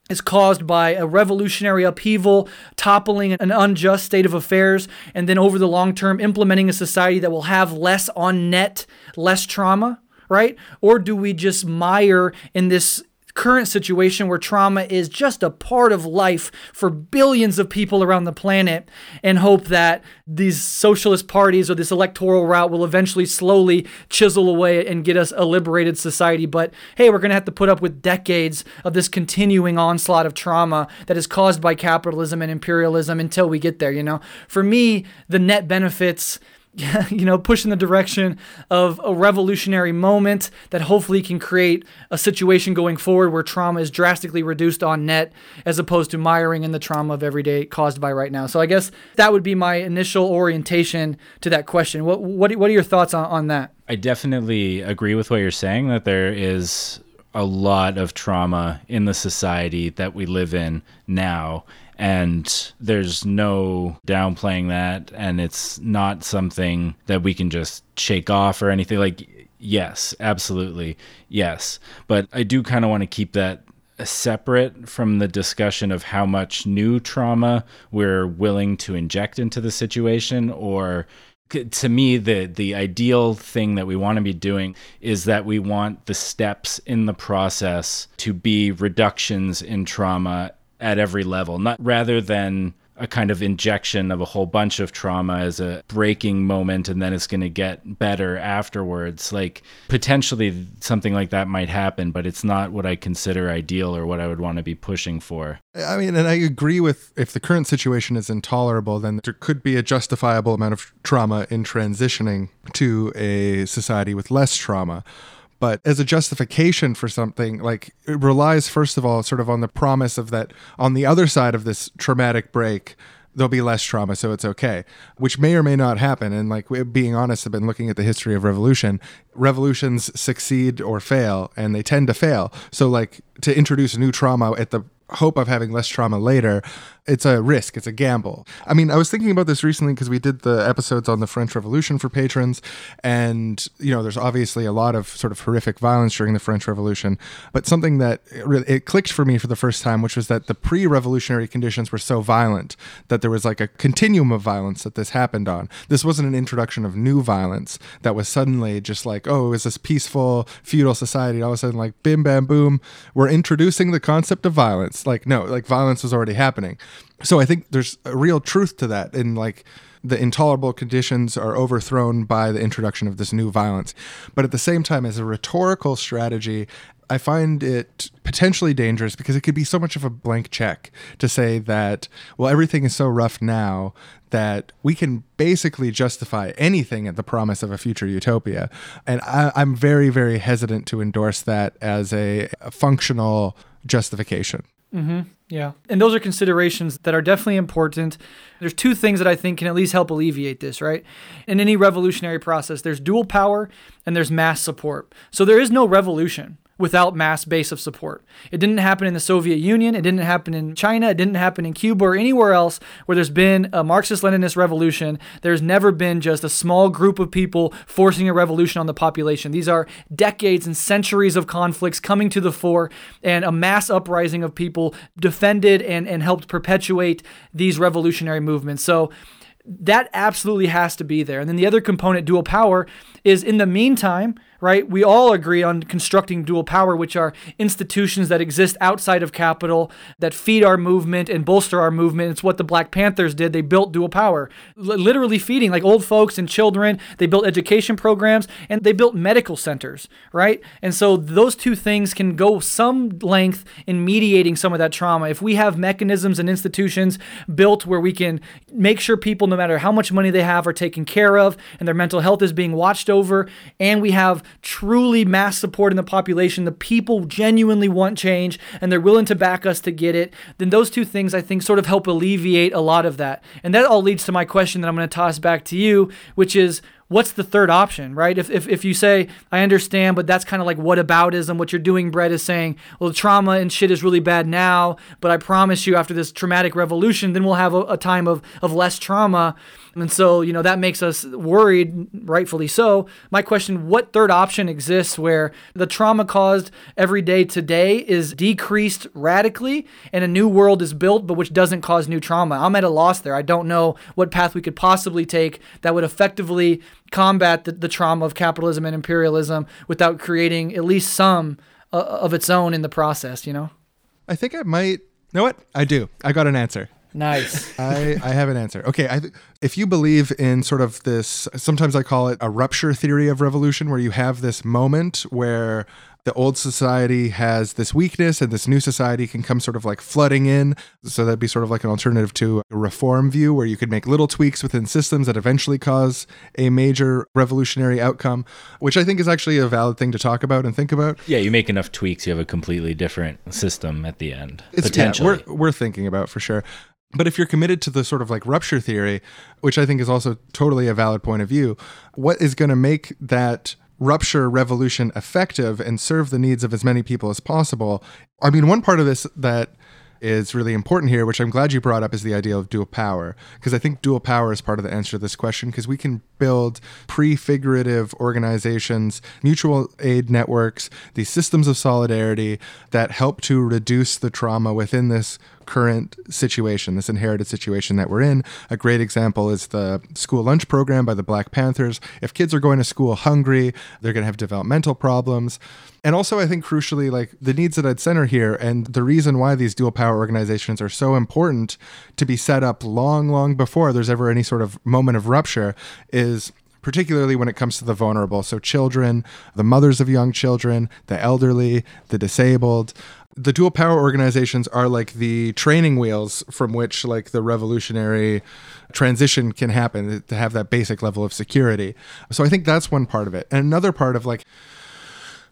is caused by a revolutionary upheaval, toppling an unjust state of affairs, and then over the long term, implementing a society that will have less on net, less trauma, right? Or do we just mire in this current situation where trauma is just a part of life for billions of people around the planet and hope that these socialist parties or this electoral route will eventually slowly chisel away and get us a liberated society. But hey, we're going to have to put up with decades of this continuing onslaught of trauma that is caused by capitalism and imperialism until we get there. You know, for me, the net benefits you know, push in the direction of a revolutionary moment that hopefully can create a situation going forward where trauma is drastically reduced on net as opposed to miring in the trauma of everyday caused by right now. So I guess that would be my initial orientation to that question. What what, what are your thoughts on, on that? I definitely agree with what you're saying that there is a lot of trauma in the society that we live in now. And there's no downplaying that. And it's not something that we can just shake off or anything. Like, yes, absolutely. Yes. But I do kind of want to keep that separate from the discussion of how much new trauma we're willing to inject into the situation or to me the the ideal thing that we want to be doing is that we want the steps in the process to be reductions in trauma at every level not rather than a kind of injection of a whole bunch of trauma as a breaking moment and then it's going to get better afterwards like potentially something like that might happen but it's not what i consider ideal or what i would want to be pushing for I mean, and I agree with if the current situation is intolerable, then there could be a justifiable amount of trauma in transitioning to a society with less trauma. But as a justification for something, like it relies, first of all, sort of on the promise of that on the other side of this traumatic break, there'll be less trauma, so it's okay, which may or may not happen. And like being honest, I've been looking at the history of revolution. Revolutions succeed or fail, and they tend to fail. So like to introduce new trauma at the hope of having less trauma later it's a risk it's a gamble. I mean i was thinking about this recently because we did the episodes on the french revolution for patrons and you know there's obviously a lot of sort of horrific violence during the french revolution but something that it, it clicked for me for the first time which was that the pre-revolutionary conditions were so violent that there was like a continuum of violence that this happened on. This wasn't an introduction of new violence that was suddenly just like oh it was this peaceful feudal society. All of a sudden like bim bam boom we're introducing the concept of violence. Like no like violence was already happening so i think there's a real truth to that in like the intolerable conditions are overthrown by the introduction of this new violence but at the same time as a rhetorical strategy I find it potentially dangerous because it could be so much of a blank check to say that, well, everything is so rough now that we can basically justify anything at the promise of a future utopia. And I, am very, very hesitant to endorse that as a, a functional justification. Mm-hmm. Yeah. And those are considerations that are definitely important. There's two things that I think can at least help alleviate this, right? In any revolutionary process, there's dual power and there's mass support. So there is no revolution without mass base of support. It didn't happen in the Soviet Union, it didn't happen in China, it didn't happen in Cuba or anywhere else where there's been a Marxist Leninist revolution. There's never been just a small group of people forcing a revolution on the population. These are decades and centuries of conflicts coming to the fore and a mass uprising of people defended and, and helped perpetuate these revolutionary movements. So that absolutely has to be there. And then the other component, dual power, is in the meantime, right? We all agree on constructing dual power, which are institutions that exist outside of capital that feed our movement and bolster our movement. It's what the Black Panthers did. They built dual power, L- literally feeding like old folks and children. They built education programs and they built medical centers, right? And so those two things can go some length in mediating some of that trauma. If we have mechanisms and institutions built where we can make sure people, no matter how much money they have, are taken care of and their mental health is being watched over, and we have truly mass support in the population, the people genuinely want change and they're willing to back us to get it, then those two things I think sort of help alleviate a lot of that. And that all leads to my question that I'm going to toss back to you, which is what's the third option, right? If, if, if you say, I understand, but that's kind of like whataboutism, what you're doing, Brett, is saying, well, trauma and shit is really bad now, but I promise you after this traumatic revolution, then we'll have a, a time of, of less trauma. And so, you know, that makes us worried, rightfully so. My question what third option exists where the trauma caused every day today is decreased radically and a new world is built, but which doesn't cause new trauma? I'm at a loss there. I don't know what path we could possibly take that would effectively combat the, the trauma of capitalism and imperialism without creating at least some uh, of its own in the process, you know? I think I might. Know what? I do. I got an answer. Nice. I, I have an answer. Okay, I, if you believe in sort of this, sometimes I call it a rupture theory of revolution, where you have this moment where the old society has this weakness and this new society can come sort of like flooding in. So that'd be sort of like an alternative to a reform view where you could make little tweaks within systems that eventually cause a major revolutionary outcome, which I think is actually a valid thing to talk about and think about. Yeah, you make enough tweaks, you have a completely different system at the end. It's, yeah, potentially. we're, we're thinking about for sure. But if you're committed to the sort of like rupture theory, which I think is also totally a valid point of view, what is going to make that rupture revolution effective and serve the needs of as many people as possible? I mean, one part of this that is really important here, which I'm glad you brought up, is the idea of dual power. Because I think dual power is part of the answer to this question, because we can build prefigurative organizations, mutual aid networks, these systems of solidarity that help to reduce the trauma within this current situation, this inherited situation that we're in. A great example is the school lunch program by the Black Panthers. If kids are going to school hungry, they're going to have developmental problems. And also, I think crucially, like the needs that I'd center here, and the reason why these dual power organizations are so important to be set up long, long before there's ever any sort of moment of rupture is particularly when it comes to the vulnerable. So, children, the mothers of young children, the elderly, the disabled. The dual power organizations are like the training wheels from which like the revolutionary transition can happen uh, to have that basic level of security. So I think that's one part of it. And another part of like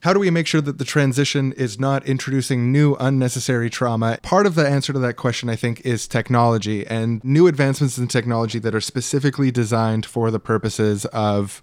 how do we make sure that the transition is not introducing new unnecessary trauma? Part of the answer to that question, I think, is technology and new advancements in technology that are specifically designed for the purposes of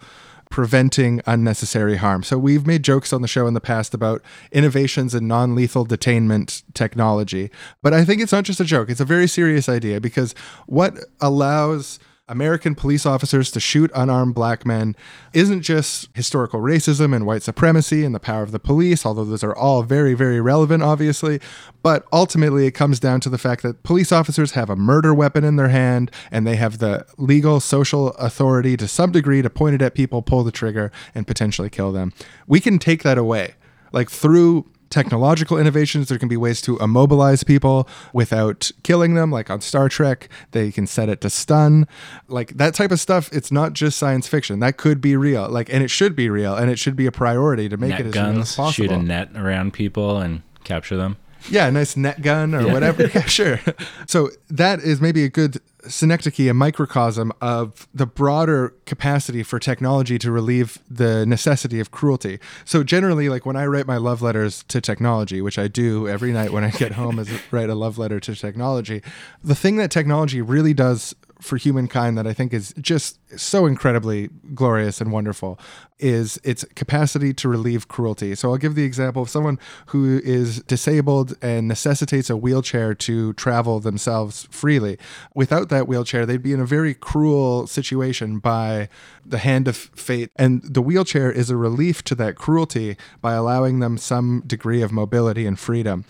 preventing unnecessary harm. So we've made jokes on the show in the past about innovations in non-lethal detainment technology, but I think it's not just a joke. It's a very serious idea because what allows American police officers to shoot unarmed black men isn't just historical racism and white supremacy and the power of the police, although those are all very, very relevant, obviously. But ultimately, it comes down to the fact that police officers have a murder weapon in their hand and they have the legal, social authority to some degree to point it at people, pull the trigger, and potentially kill them. We can take that away. Like through technological innovations. There can be ways to immobilize people without killing them, like on Star Trek. They can set it to stun. Like that type of stuff, it's not just science fiction. That could be real. Like, and it should be real, and it should be a priority to make net it as real as guns, possible. shoot a net around people and capture them. Yeah, a nice net gun or whatever. yeah, sure. So that is maybe a good synecdoche, a microcosm of the broader capacity for technology to relieve the necessity of cruelty. So generally, like when I write my love letters to technology, which I do every night when I get home, is write a love letter to technology. The thing that technology really does for humankind that I think is just so incredibly glorious and wonderful is its capacity to relieve cruelty. So I'll give the example of someone who is disabled and necessitates a wheelchair to travel themselves freely. Without that wheelchair, they'd be in a very cruel situation by the hand of fate. And the wheelchair is a relief to that cruelty by allowing them some degree of mobility and freedom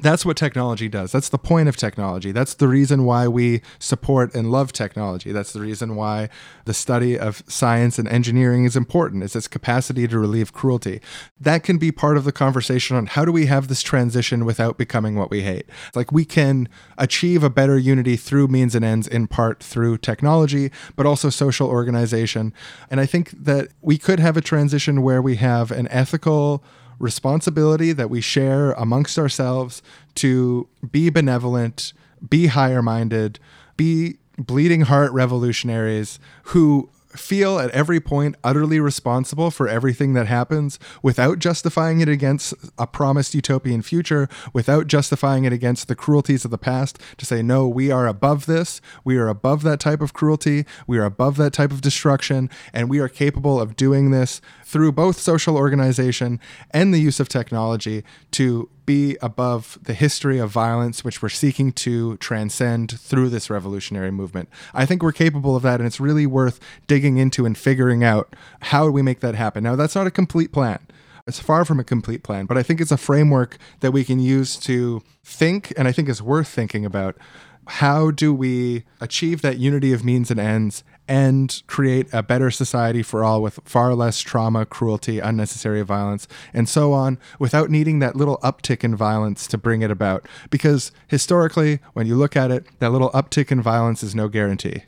that's what technology does. That's the point of technology. That's the reason why we support and love technology. That's the reason why the study of science and engineering is important. It's its capacity to relieve cruelty. That can be part of the conversation on how do we have this transition without becoming what we hate. Like we can achieve a better unity through means and ends in part through technology, but also social organization. And I think that we could have a transition where we have an ethical responsibility that we share amongst ourselves to be benevolent, be higher minded, be bleeding heart revolutionaries who feel at every point utterly responsible for everything that happens without justifying it against a promised utopian future, without justifying it against the cruelties of the past, to say, no, we are above this, we are above that type of cruelty, we are above that type of destruction, and we are capable of doing this through both social organization and the use of technology to be above the history of violence which we're seeking to transcend through this revolutionary movement. I think we're capable of that, and it's really worth digging into and figuring out how we make that happen. Now, that's not a complete plan. It's far from a complete plan, but I think it's a framework that we can use to think, and I think is worth thinking about how do we achieve that unity of means and ends and create a better society for all with far less trauma, cruelty, unnecessary violence, and so on without needing that little uptick in violence to bring it about. Because historically, when you look at it, that little uptick in violence is no guarantee.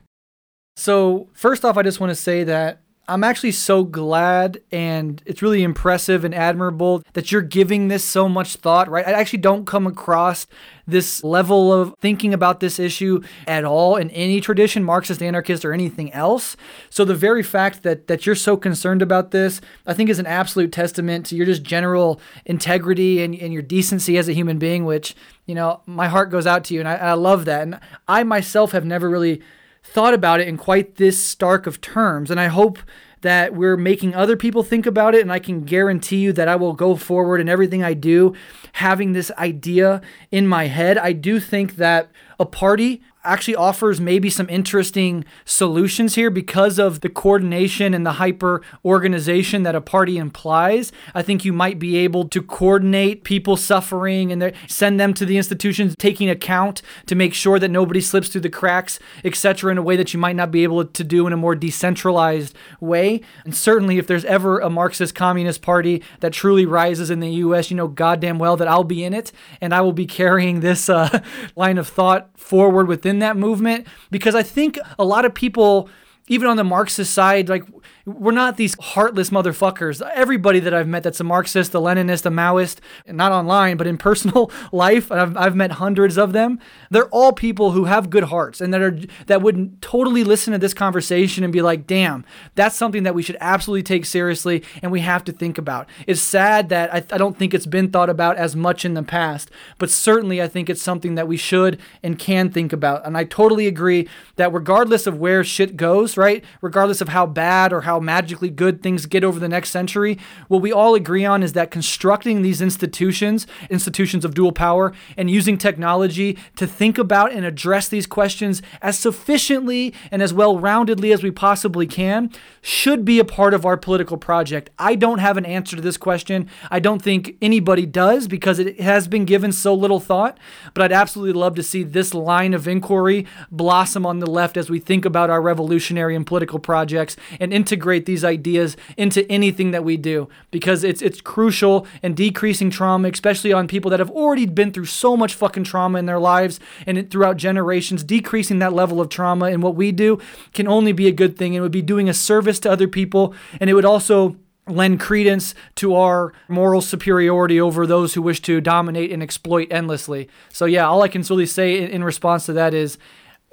So, first off, I just want to say that I'm actually so glad and it's really impressive and admirable that you're giving this so much thought, right? I actually don't come across this level of thinking about this issue at all in any tradition, Marxist, anarchist, or anything else. So the very fact that that you're so concerned about this, I think is an absolute testament to your just general integrity and, and your decency as a human being, which, you know, my heart goes out to you and I, I love that. And I myself have never really thought about it in quite this stark of terms. And I hope that we're making other people think about it. And I can guarantee you that I will go forward in everything I do having this idea in my head. I do think that a party actually offers maybe some interesting solutions here because of the coordination and the hyper organization that a party implies. I think you might be able to coordinate people suffering and send them to the institutions taking account to make sure that nobody slips through the cracks, etc., in a way that you might not be able to do in a more decentralized way. And certainly, if there's ever a Marxist Communist Party that truly rises in the U.S., you know goddamn well that I'll be in it and I will be carrying this uh, line of thought forward within that movement? Because I think a lot of people even on the Marxist side, like we're not these heartless motherfuckers. Everybody that I've met that's a Marxist, a Leninist, a Maoist, not online, but in personal life, I've, I've met hundreds of them. They're all people who have good hearts and that are that would totally listen to this conversation and be like, damn, that's something that we should absolutely take seriously and we have to think about. It's sad that I, I don't think it's been thought about as much in the past, but certainly I think it's something that we should and can think about. And I totally agree that regardless of where shit goes, right? Regardless of how bad or how magically good things get over the next century, what we all agree on is that constructing these institutions, institutions of dual power, and using technology to think about and address these questions as sufficiently and as well roundedly as we possibly can should be a part of our political project. I don't have an answer to this question. I don't think anybody does because it has been given so little thought, but I'd absolutely love to see this line of inquiry blossom on the left as we think about our revolutionary and political projects and integrate these ideas into anything that we do because it's it's crucial in decreasing trauma, especially on people that have already been through so much fucking trauma in their lives and it, throughout generations. Decreasing that level of trauma in what we do can only be a good thing and would be doing a service to other people and it would also lend credence to our moral superiority over those who wish to dominate and exploit endlessly. So yeah, all I can really say in response to that is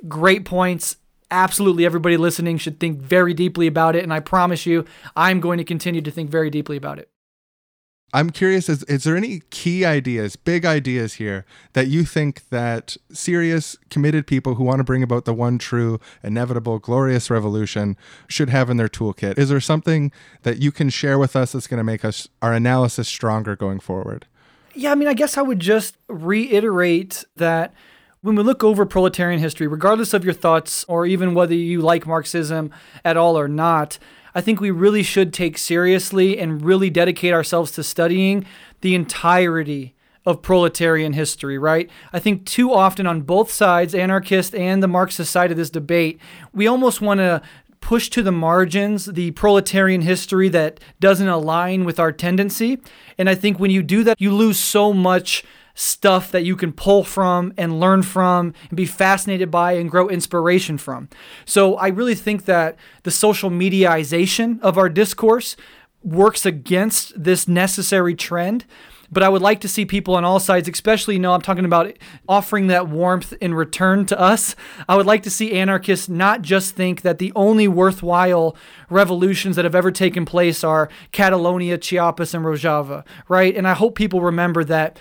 great points absolutely everybody listening should think very deeply about it. And I promise you, I'm going to continue to think very deeply about it. I'm curious is, is there any key ideas, big ideas here that you think that serious committed people who want to bring about the one true inevitable glorious revolution should have in their toolkit? Is there something that you can share with us that's going to make us our analysis stronger going forward? Yeah, I mean, I guess I would just reiterate that when we look over proletarian history, regardless of your thoughts or even whether you like Marxism at all or not, I think we really should take seriously and really dedicate ourselves to studying the entirety of proletarian history, right? I think too often on both sides, anarchist and the Marxist side of this debate, we almost want to push to the margins the proletarian history that doesn't align with our tendency. And I think when you do that, you lose so much stuff that you can pull from and learn from and be fascinated by and grow inspiration from. So I really think that the social mediaization of our discourse works against this necessary trend But I would like to see people on all sides, especially, you know, I'm talking about offering that warmth in return to us. I would like to see anarchists not just think that the only worthwhile revolutions that have ever taken place are Catalonia, Chiapas, and Rojava, right? And I hope people remember that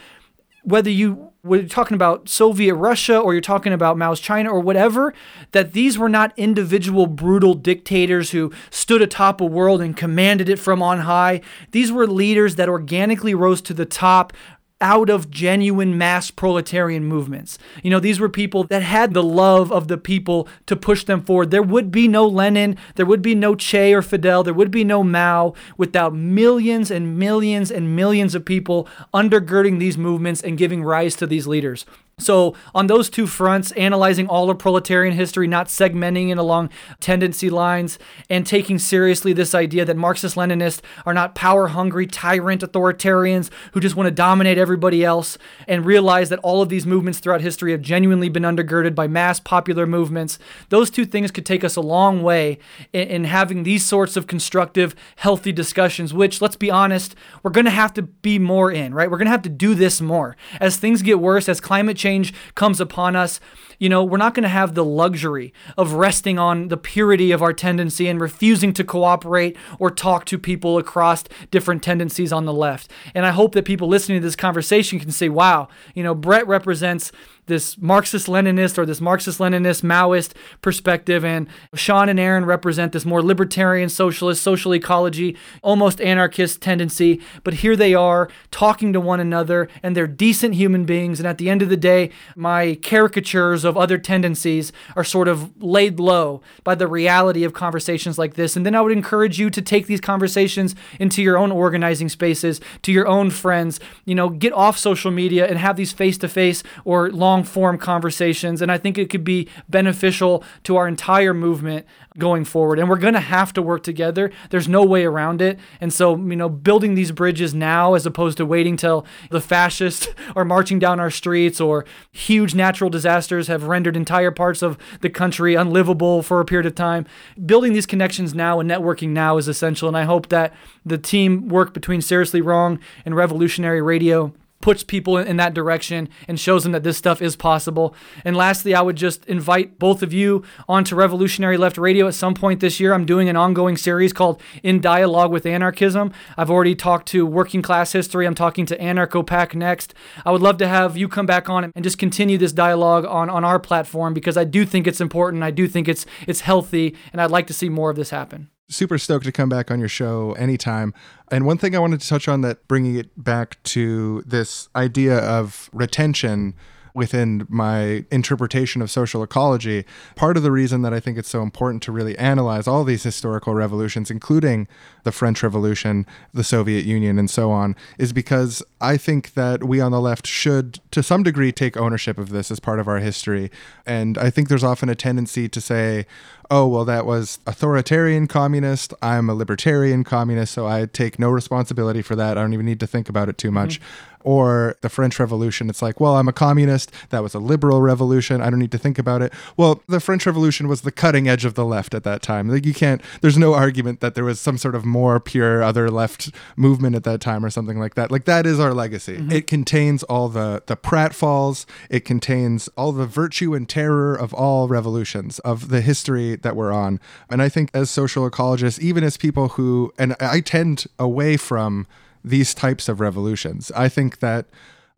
whether you were talking about Soviet Russia or you're talking about Mao's China or whatever, that these were not individual brutal dictators who stood atop a world and commanded it from on high. These were leaders that organically rose to the top out of genuine mass proletarian movements. You know, these were people that had the love of the people to push them forward. There would be no Lenin, there would be no Che or Fidel, there would be no Mao without millions and millions and millions of people undergirding these movements and giving rise to these leaders. So, on those two fronts, analyzing all of proletarian history, not segmenting it along tendency lines, and taking seriously this idea that Marxist Leninists are not power hungry, tyrant authoritarians who just want to dominate everybody else, and realize that all of these movements throughout history have genuinely been undergirded by mass popular movements. Those two things could take us a long way in, in having these sorts of constructive, healthy discussions, which, let's be honest, we're going to have to be more in, right? We're going to have to do this more. As things get worse, as climate change comes upon us, you know, we're not going to have the luxury of resting on the purity of our tendency and refusing to cooperate or talk to people across different tendencies on the left. And I hope that people listening to this conversation can say, wow, you know, Brett represents this Marxist Leninist or this Marxist Leninist Maoist perspective, and Sean and Aaron represent this more libertarian, socialist, social ecology, almost anarchist tendency. But here they are talking to one another, and they're decent human beings. And at the end of the day, my caricatures of other tendencies are sort of laid low by the reality of conversations like this. And then I would encourage you to take these conversations into your own organizing spaces, to your own friends. You know, get off social media and have these face to face or long form conversations. And I think it could be beneficial to our entire movement going forward. And we're going to have to work together. There's no way around it. And so, you know, building these bridges now as opposed to waiting till the fascists are marching down our streets or huge natural disasters have rendered entire parts of the country unlivable for a period of time. Building these connections now and networking now is essential. And I hope that the team work between Seriously Wrong and Revolutionary Radio puts people in that direction and shows them that this stuff is possible. And lastly, I would just invite both of you onto Revolutionary Left Radio at some point this year. I'm doing an ongoing series called In Dialogue with Anarchism. I've already talked to Working Class History. I'm talking to Anarchopac next. I would love to have you come back on and just continue this dialogue on, on our platform because I do think it's important. I do think it's it's healthy, and I'd like to see more of this happen super stoked to come back on your show anytime. And one thing I wanted to touch on that bringing it back to this idea of retention within my interpretation of social ecology, part of the reason that I think it's so important to really analyze all these historical revolutions, including the French Revolution, the Soviet Union, and so on, is because I think that we on the left should, to some degree, take ownership of this as part of our history. And I think there's often a tendency to say, oh, well, that was authoritarian communist. I'm a libertarian communist, so I take no responsibility for that. I don't even need to think about it too mm-hmm. much. Or the French Revolution, it's like, well, I'm a communist. That was a liberal revolution. I don't need to think about it. Well, the French Revolution was the cutting edge of the left at that time. Like, you can't, there's no argument that there was some sort of more pure other left movement at that time or something like that. Like, that is our legacy. Mm-hmm. It contains all the, the pratfalls, it contains all the virtue and terror of all revolutions, of the history that we're on. And I think as social ecologists, even as people who, and I tend away from these types of revolutions, I think that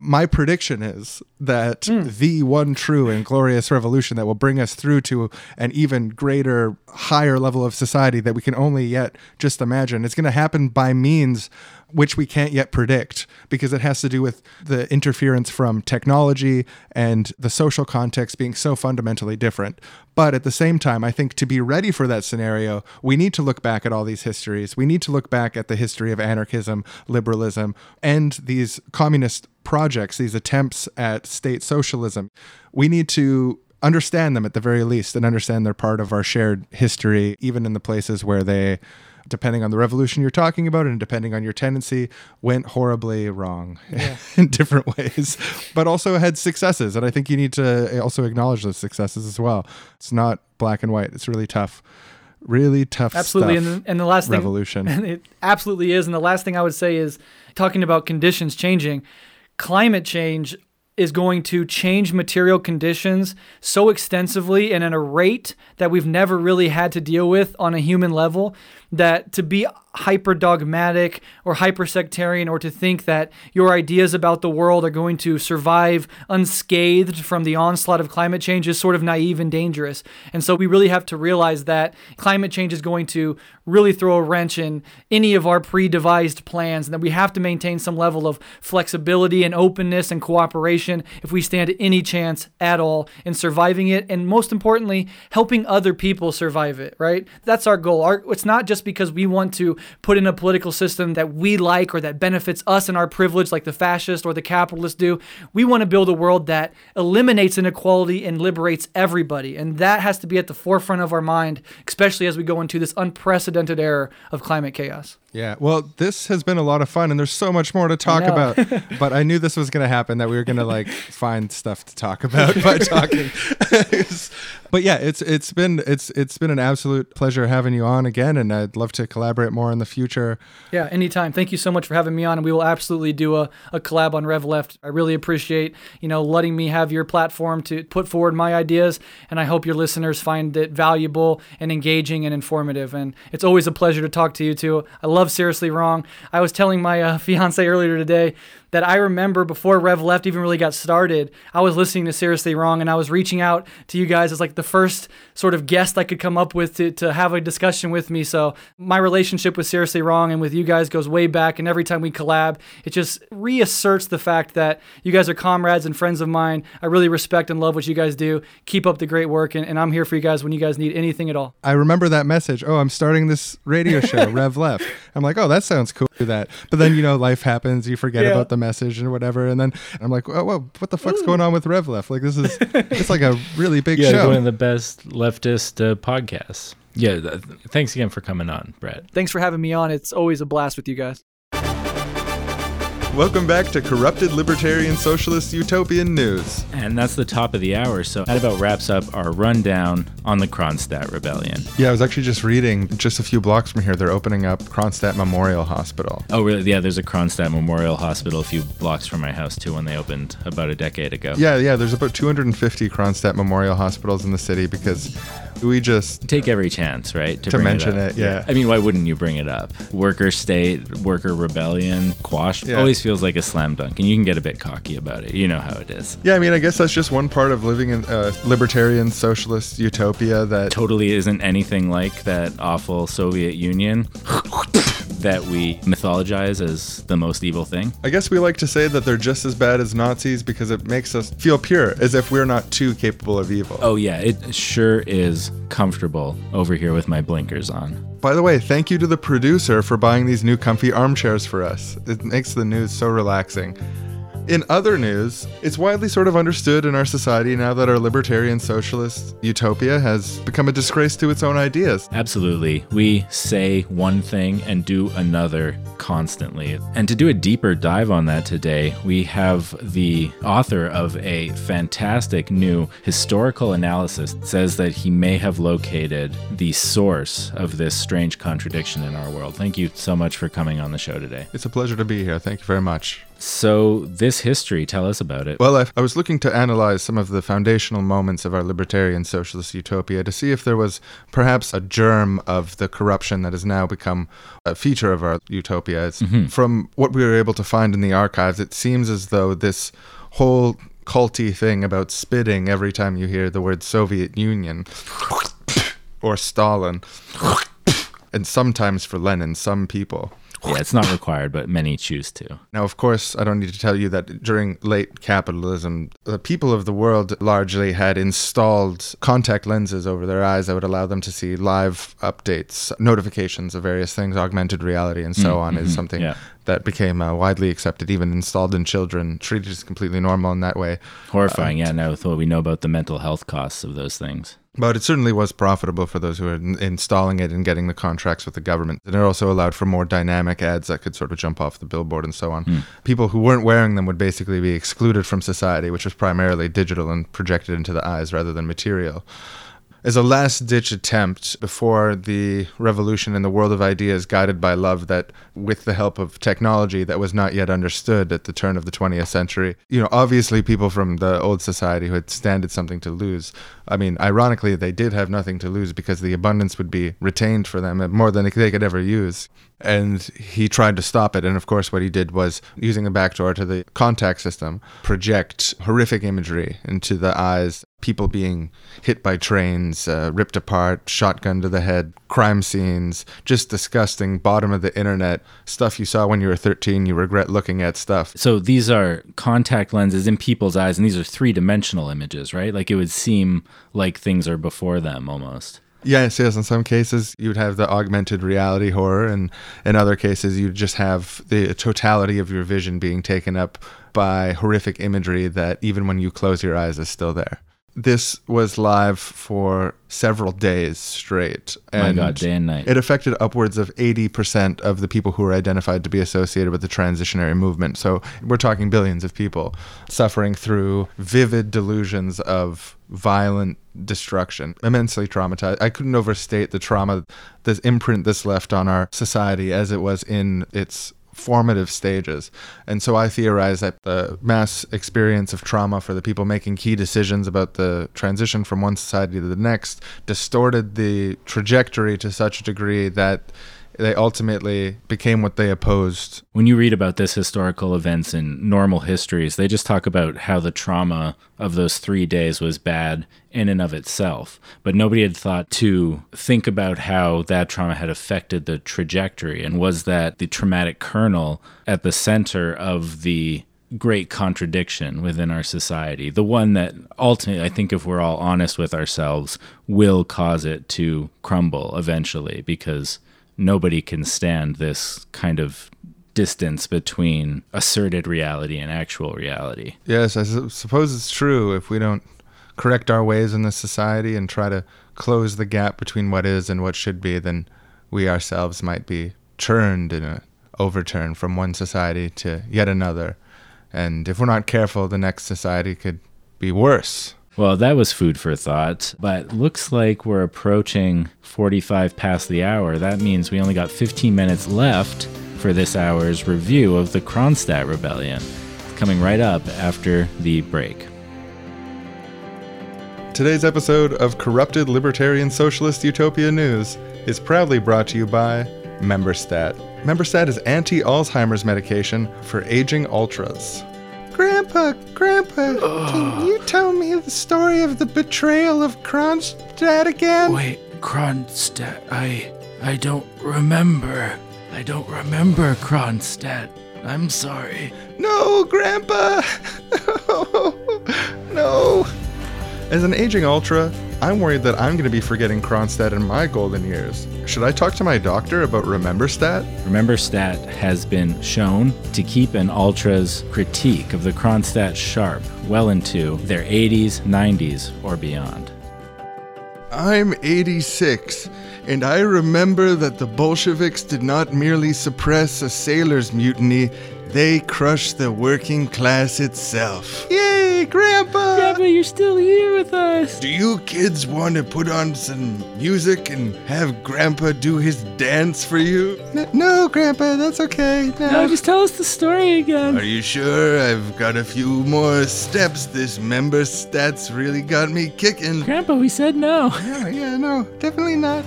my prediction is that hmm. the one true and glorious revolution that will bring us through to an even greater, higher level of society that we can only yet just imagine is going to happen by means which we can't yet predict because it has to do with the interference from technology and the social context being so fundamentally different. But at the same time, I think to be ready for that scenario, we need to look back at all these histories. We need to look back at the history of anarchism, liberalism, and these communist projects, these attempts at state socialism. We need to understand them at the very least and understand they're part of our shared history, even in the places where they depending on the revolution you're talking about and depending on your tendency, went horribly wrong in different ways, but also had successes. And I think you need to also acknowledge those successes as well. It's not black and white, it's really tough. really tough Absolutely. stuff. And the, and the last thing revolution. And it absolutely is. And the last thing I would say is talking about conditions changing, climate change is going to change material conditions so extensively and at a rate that we've never really had to deal with on a human level that to be hyper dogmatic or hyper sectarian or to think that your ideas about the world are going to survive unscathed from the onslaught of climate change is sort of naive and dangerous. And so we really have to realize that climate change is going to really throw a wrench in any of our pre devised plans and that we have to maintain some level of flexibility and openness and cooperation if we stand any chance at all in surviving it and most importantly, helping other people survive it, right? That's our goal. Our, it's not just because we want to put in a political system that we like or that benefits us and our privilege, like the fascists or the capitalists do. We want to build a world that eliminates inequality and liberates everybody. And that has to be at the forefront of our mind, especially as we go into this unprecedented era of climate chaos. Yeah, well, this has been a lot of fun, and there's so much more to talk about. but I knew this was going to happen, that we were going to like find stuff to talk about by talking. but yeah, it's it's been it's it's been an absolute pleasure having you on again, and I'd love to collaborate more in the future. Yeah, anytime. Thank you so much for having me on, and we will absolutely do a, a collab on Rev Left. I really appreciate you know letting me have your platform to put forward my ideas, and I hope your listeners find it valuable and engaging and informative. And it's always a pleasure to talk to you too. I love Seriously Wrong. I was telling my uh, fiance earlier today that I remember before Rev Left even really got started, I was listening to Seriously Wrong and I was reaching out to you guys as like the first sort of guest I could come up with to, to have a discussion with me. So my relationship with Seriously Wrong and with you guys goes way back. And every time we collab, it just reasserts the fact that you guys are comrades and friends of mine. I really respect and love what you guys do. Keep up the great work. And, and I'm here for you guys when you guys need anything at all. I remember that message. Oh, I'm starting this radio show, Rev Left. I'm like, oh, that sounds cool. Do that. But then you know, life happens. You forget Yeah. about the message or whatever, and then I'm like, oh, whoa, what the fuck's going on with Rev Left? Like this is it's like a really big Yeah, show. one of the best leftist uh, podcasts. Yeah, th- thanks again for coming on, Brett. Thanks for having me on. It's always a blast with you guys. Welcome back to Corrupted Libertarian Socialist Utopian News. And that's the top of the hour, so that about wraps up our rundown on the Kronstadt Rebellion. Yeah, I was actually just reading just a few blocks from here. They're opening up Kronstadt Memorial Hospital. Oh, really? Yeah, there's a Kronstadt Memorial Hospital a few blocks from my house, too, when they opened about a decade ago. Yeah, yeah. There's about 250 Kronstadt Memorial Hospitals in the city because we just Take every chance, right? To bring mention up. it, yeah. I mean, why wouldn't you bring it up? Worker state, worker rebellion, quashed. Yeah. Always feels like a slam dunk, and you can get a bit cocky about it. You know how it is. yeah. I mean, I guess that's just one part of living in a libertarian socialist utopia that Totally isn't anything like that awful Soviet Union that we mythologize as the most evil thing. I guess we like to say that they're just as bad as Nazis because it makes us feel pure, as if we're not too capable of evil. Oh, yeah, it sure is comfortable over here with my blinkers on. By the way, thank you to the producer for buying these new comfy armchairs for us. It makes the news so relaxing. In other news, it's widely sort of understood in our society now that our libertarian socialist utopia has become a disgrace to its own ideas. Absolutely. We say one thing and do another constantly. And to do a deeper dive on that today, we have the author of a fantastic new historical analysis says that he may have located the source of this strange contradiction in our world. Thank you so much for coming on the show today. It's a pleasure to be here. Thank you very much. So, this history, tell us about it. Well, I, I was looking to analyze some of the foundational moments of our libertarian socialist utopia to see if there was perhaps a germ of the corruption that has now become a feature of our utopia. It's, mm-hmm. From what we were able to find in the archives, it seems as though this whole culty thing about spitting every time you hear the word Soviet Union or Stalin, and sometimes for Lenin, some people. Yeah, it's not required, but many choose to. Now, of course, I don't need to tell you that during late capitalism, the people of the world largely had installed contact lenses over their eyes that would allow them to see live updates, notifications of various things, augmented reality, and so mm, on, is mm-hmm, something yeah. that became uh, widely accepted, even installed in children, treated as completely normal in that way. Horrifying, um, yeah, now with what we know about the mental health costs of those things. But it certainly was profitable for those who were in- installing it and getting the contracts with the government. And it also allowed for more dynamic ads that could sort of jump off the billboard and so on. Hmm. People who weren't wearing them would basically be excluded from society, which was primarily digital and projected into the eyes rather than material. as a last ditch attempt before the revolution in the world of ideas guided by love that with the help of technology that was not yet understood at the turn of the 20th century you know obviously people from the old society who had standed something to lose i mean ironically they did have nothing to lose because the abundance would be retained for them more than they could ever use and he tried to stop it and of course what he did was using a backdoor to the contact system project horrific imagery into the eyes people being hit by trains, uh, ripped apart, shotgun to the head, crime scenes, just disgusting, bottom of the internet stuff you saw when you were 13. You regret looking at stuff. So these are contact lenses in people's eyes, and these are three dimensional images, right? Like it would seem like things are before them almost. Yes, yes. In some cases, you'd have the augmented reality horror, and in other cases, you'd just have the totality of your vision being taken up by horrific imagery that even when you close your eyes is still there. This was live for several days straight. My God, day and night. It affected upwards of 80% of the people who were identified to be associated with the transitionary movement. So we're talking billions of people suffering through vivid delusions of violent destruction, immensely traumatized. I couldn't overstate the trauma, this imprint this left on our society as it was in its formative stages. And so I theorize that the mass experience of trauma for the people making key decisions about the transition from one society to the next distorted the trajectory to such a degree that they ultimately became what they opposed. When you read about this historical events in normal histories, they just talk about how the trauma of those three days was bad in and of itself. But nobody had thought to think about how that trauma had affected the trajectory and was that the traumatic kernel at the center of the great contradiction within our society. The one that ultimately, I think, if we're all honest with ourselves, will cause it to crumble eventually because nobody can stand this kind of distance between asserted reality and actual reality. Yes, I su- suppose it's true if we don't correct our ways in this society and try to close the gap between what is and what should be, then we ourselves might be churned in a overturn from one society to yet another. And if we're not careful, the next society could be worse. Well, that was food for thought, but looks like we're approaching 45 past the hour. That means we only got 15 minutes left for this hour's review of the Kronstadt Rebellion, coming right up after the break. Today's episode of Corrupted Libertarian Socialist Utopia News is proudly brought to you by Memberstat. Memberstat is anti Alzheimer's medication for aging ultras. Grandpa, Grandpa, can you tell me the story of the betrayal of Kronstadt again? Wait, Kronstadt, I I don't remember. I don't remember Kronstadt. I'm sorry. No, Grandpa! no! As an aging ultra, I'm worried that I'm going to be forgetting Kronstadt in my golden years. Should I talk to my doctor about Rememberstat? RememberStat has been shown to keep an ultra's critique of the Kronstadt sharp well into their 80s, 90s, or beyond. I'm 86, and I remember that the Bolsheviks did not merely suppress a sailor's mutiny, they crushed the working class itself. Yay, Grandpa! Grandpa, you're still here with us. Do you kids want to put on some music and have Grandpa do his dance for you? N- no, Grandpa, that's okay. No. just tell us the story again. Are you sure? I've got a few more steps. This member stats really got me kicking. Grandpa, we said no. Yeah, yeah, no, definitely not.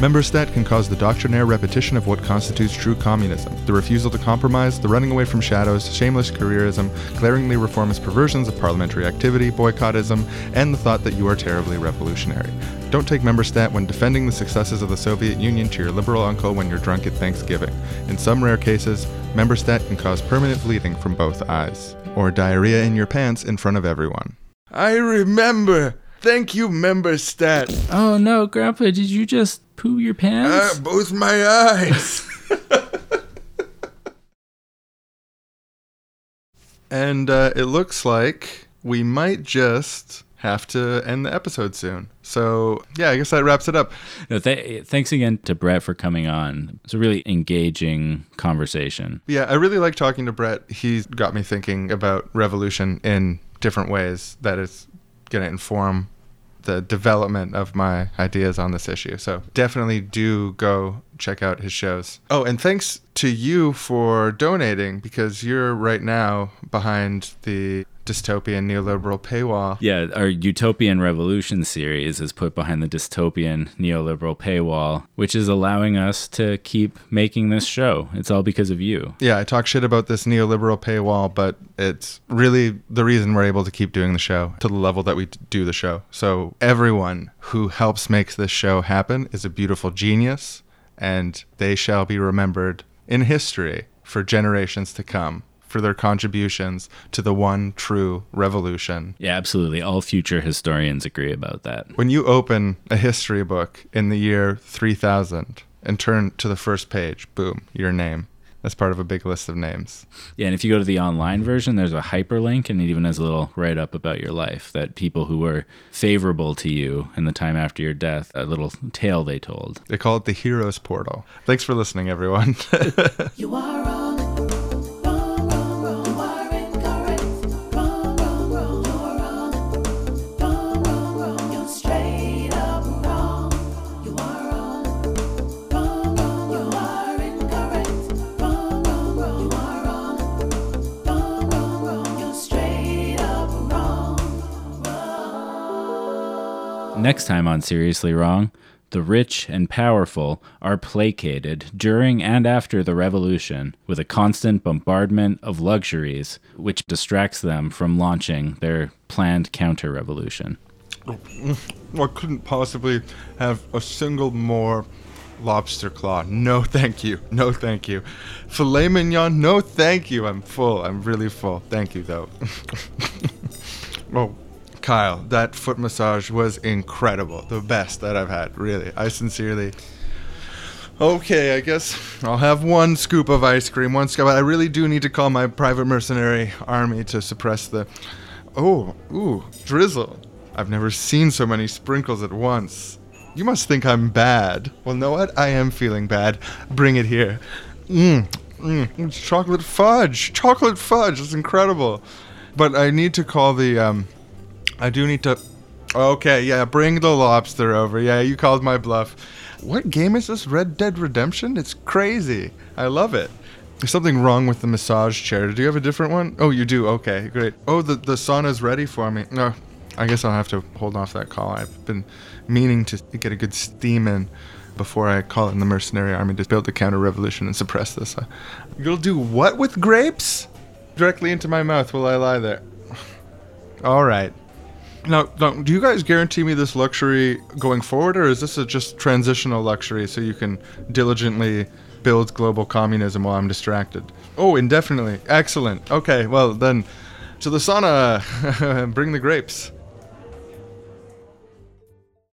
Memberstat can cause the doctrinaire repetition of what constitutes true communism the refusal to compromise, the running away from shadows, shameless careerism, glaringly reformist perversions of parliamentary activity, boycottism, and the thought that you are terribly revolutionary. Don't take Memberstat when defending the successes of the Soviet Union to your liberal uncle when you're drunk at Thanksgiving. In some rare cases, Memberstat can cause permanent bleeding from both eyes, or diarrhea in your pants in front of everyone. I remember! Thank you, member stat. Oh no, Grandpa, did you just poo your pants? Ah, both my eyes. and uh, it looks like we might just have to end the episode soon. So, yeah, I guess that wraps it up. No, th- thanks again to Brett for coming on. It's a really engaging conversation. Yeah, I really like talking to Brett. He's got me thinking about revolution in different ways that it's going to inform the development of my ideas on this issue. So definitely do go check out his shows. Oh, and thanks to you for donating because you're right now behind the dystopian neoliberal paywall. Yeah, our Utopian Revolution series is put behind the dystopian neoliberal paywall, which is allowing us to keep making this show. It's all because of you. Yeah, I talk shit about this neoliberal paywall, but it's really the reason we're able to keep doing the show to the level that we do the show. So everyone who helps make this show happen is a beautiful genius, and they shall be remembered in history for generations to come for their contributions to the one true revolution. Yeah, absolutely. All future historians agree about that. When you open a history book in the year 3000 and turn to the first page, boom, your name. That's part of a big list of names. Yeah, and if you go to the online version, there's a hyperlink and it even has a little write up about your life that people who were favorable to you in the time after your death, a little tale they told. They call it the Heroes Portal. Thanks for listening, everyone. You are wrong. Next time on Seriously Wrong, the rich and powerful are placated during and after the revolution with a constant bombardment of luxuries, which distracts them from launching their planned counter revolution. I mm-hmm. couldn't possibly have a single more lobster claw. No, thank you. No, thank you. Filet mignon. No, thank you. I'm full. I'm really full. Thank you, though. oh, Kyle, that foot massage was incredible. The best that I've had. Really. I sincerely. Okay, I guess I'll have one scoop of ice cream, one scoop. I really do need to call my private mercenary army to suppress the. Oh, ooh, drizzle. I've never seen so many sprinkles at once. You must think I'm bad. Well, know what? I am feeling bad. Bring it here. Mmm, mmm, it's chocolate fudge. Chocolate fudge. It's incredible. But I need to call the, um, I do need to. Okay, yeah, bring the lobster over. Yeah, you called my bluff. What game is this? Red Dead Redemption? It's crazy. I love it. There's something wrong with the massage chair. Do you have a different one? Oh, you do. Okay, great. Oh, the the sauna's ready for me. No, I guess I'll have to hold off that call. I've been meaning to get a good steam in before I call in the mercenary army to build a counter revolution and suppress this. Uh, You'll do what with grapes? Directly into my mouth while I lie there. All right. Now, now, do you guys guarantee me this luxury going forward, or is this a just transitional luxury so you can diligently build global communism while I'm distracted? Oh, indefinitely. Excellent. Okay, well then, to the sauna. Bring the grapes.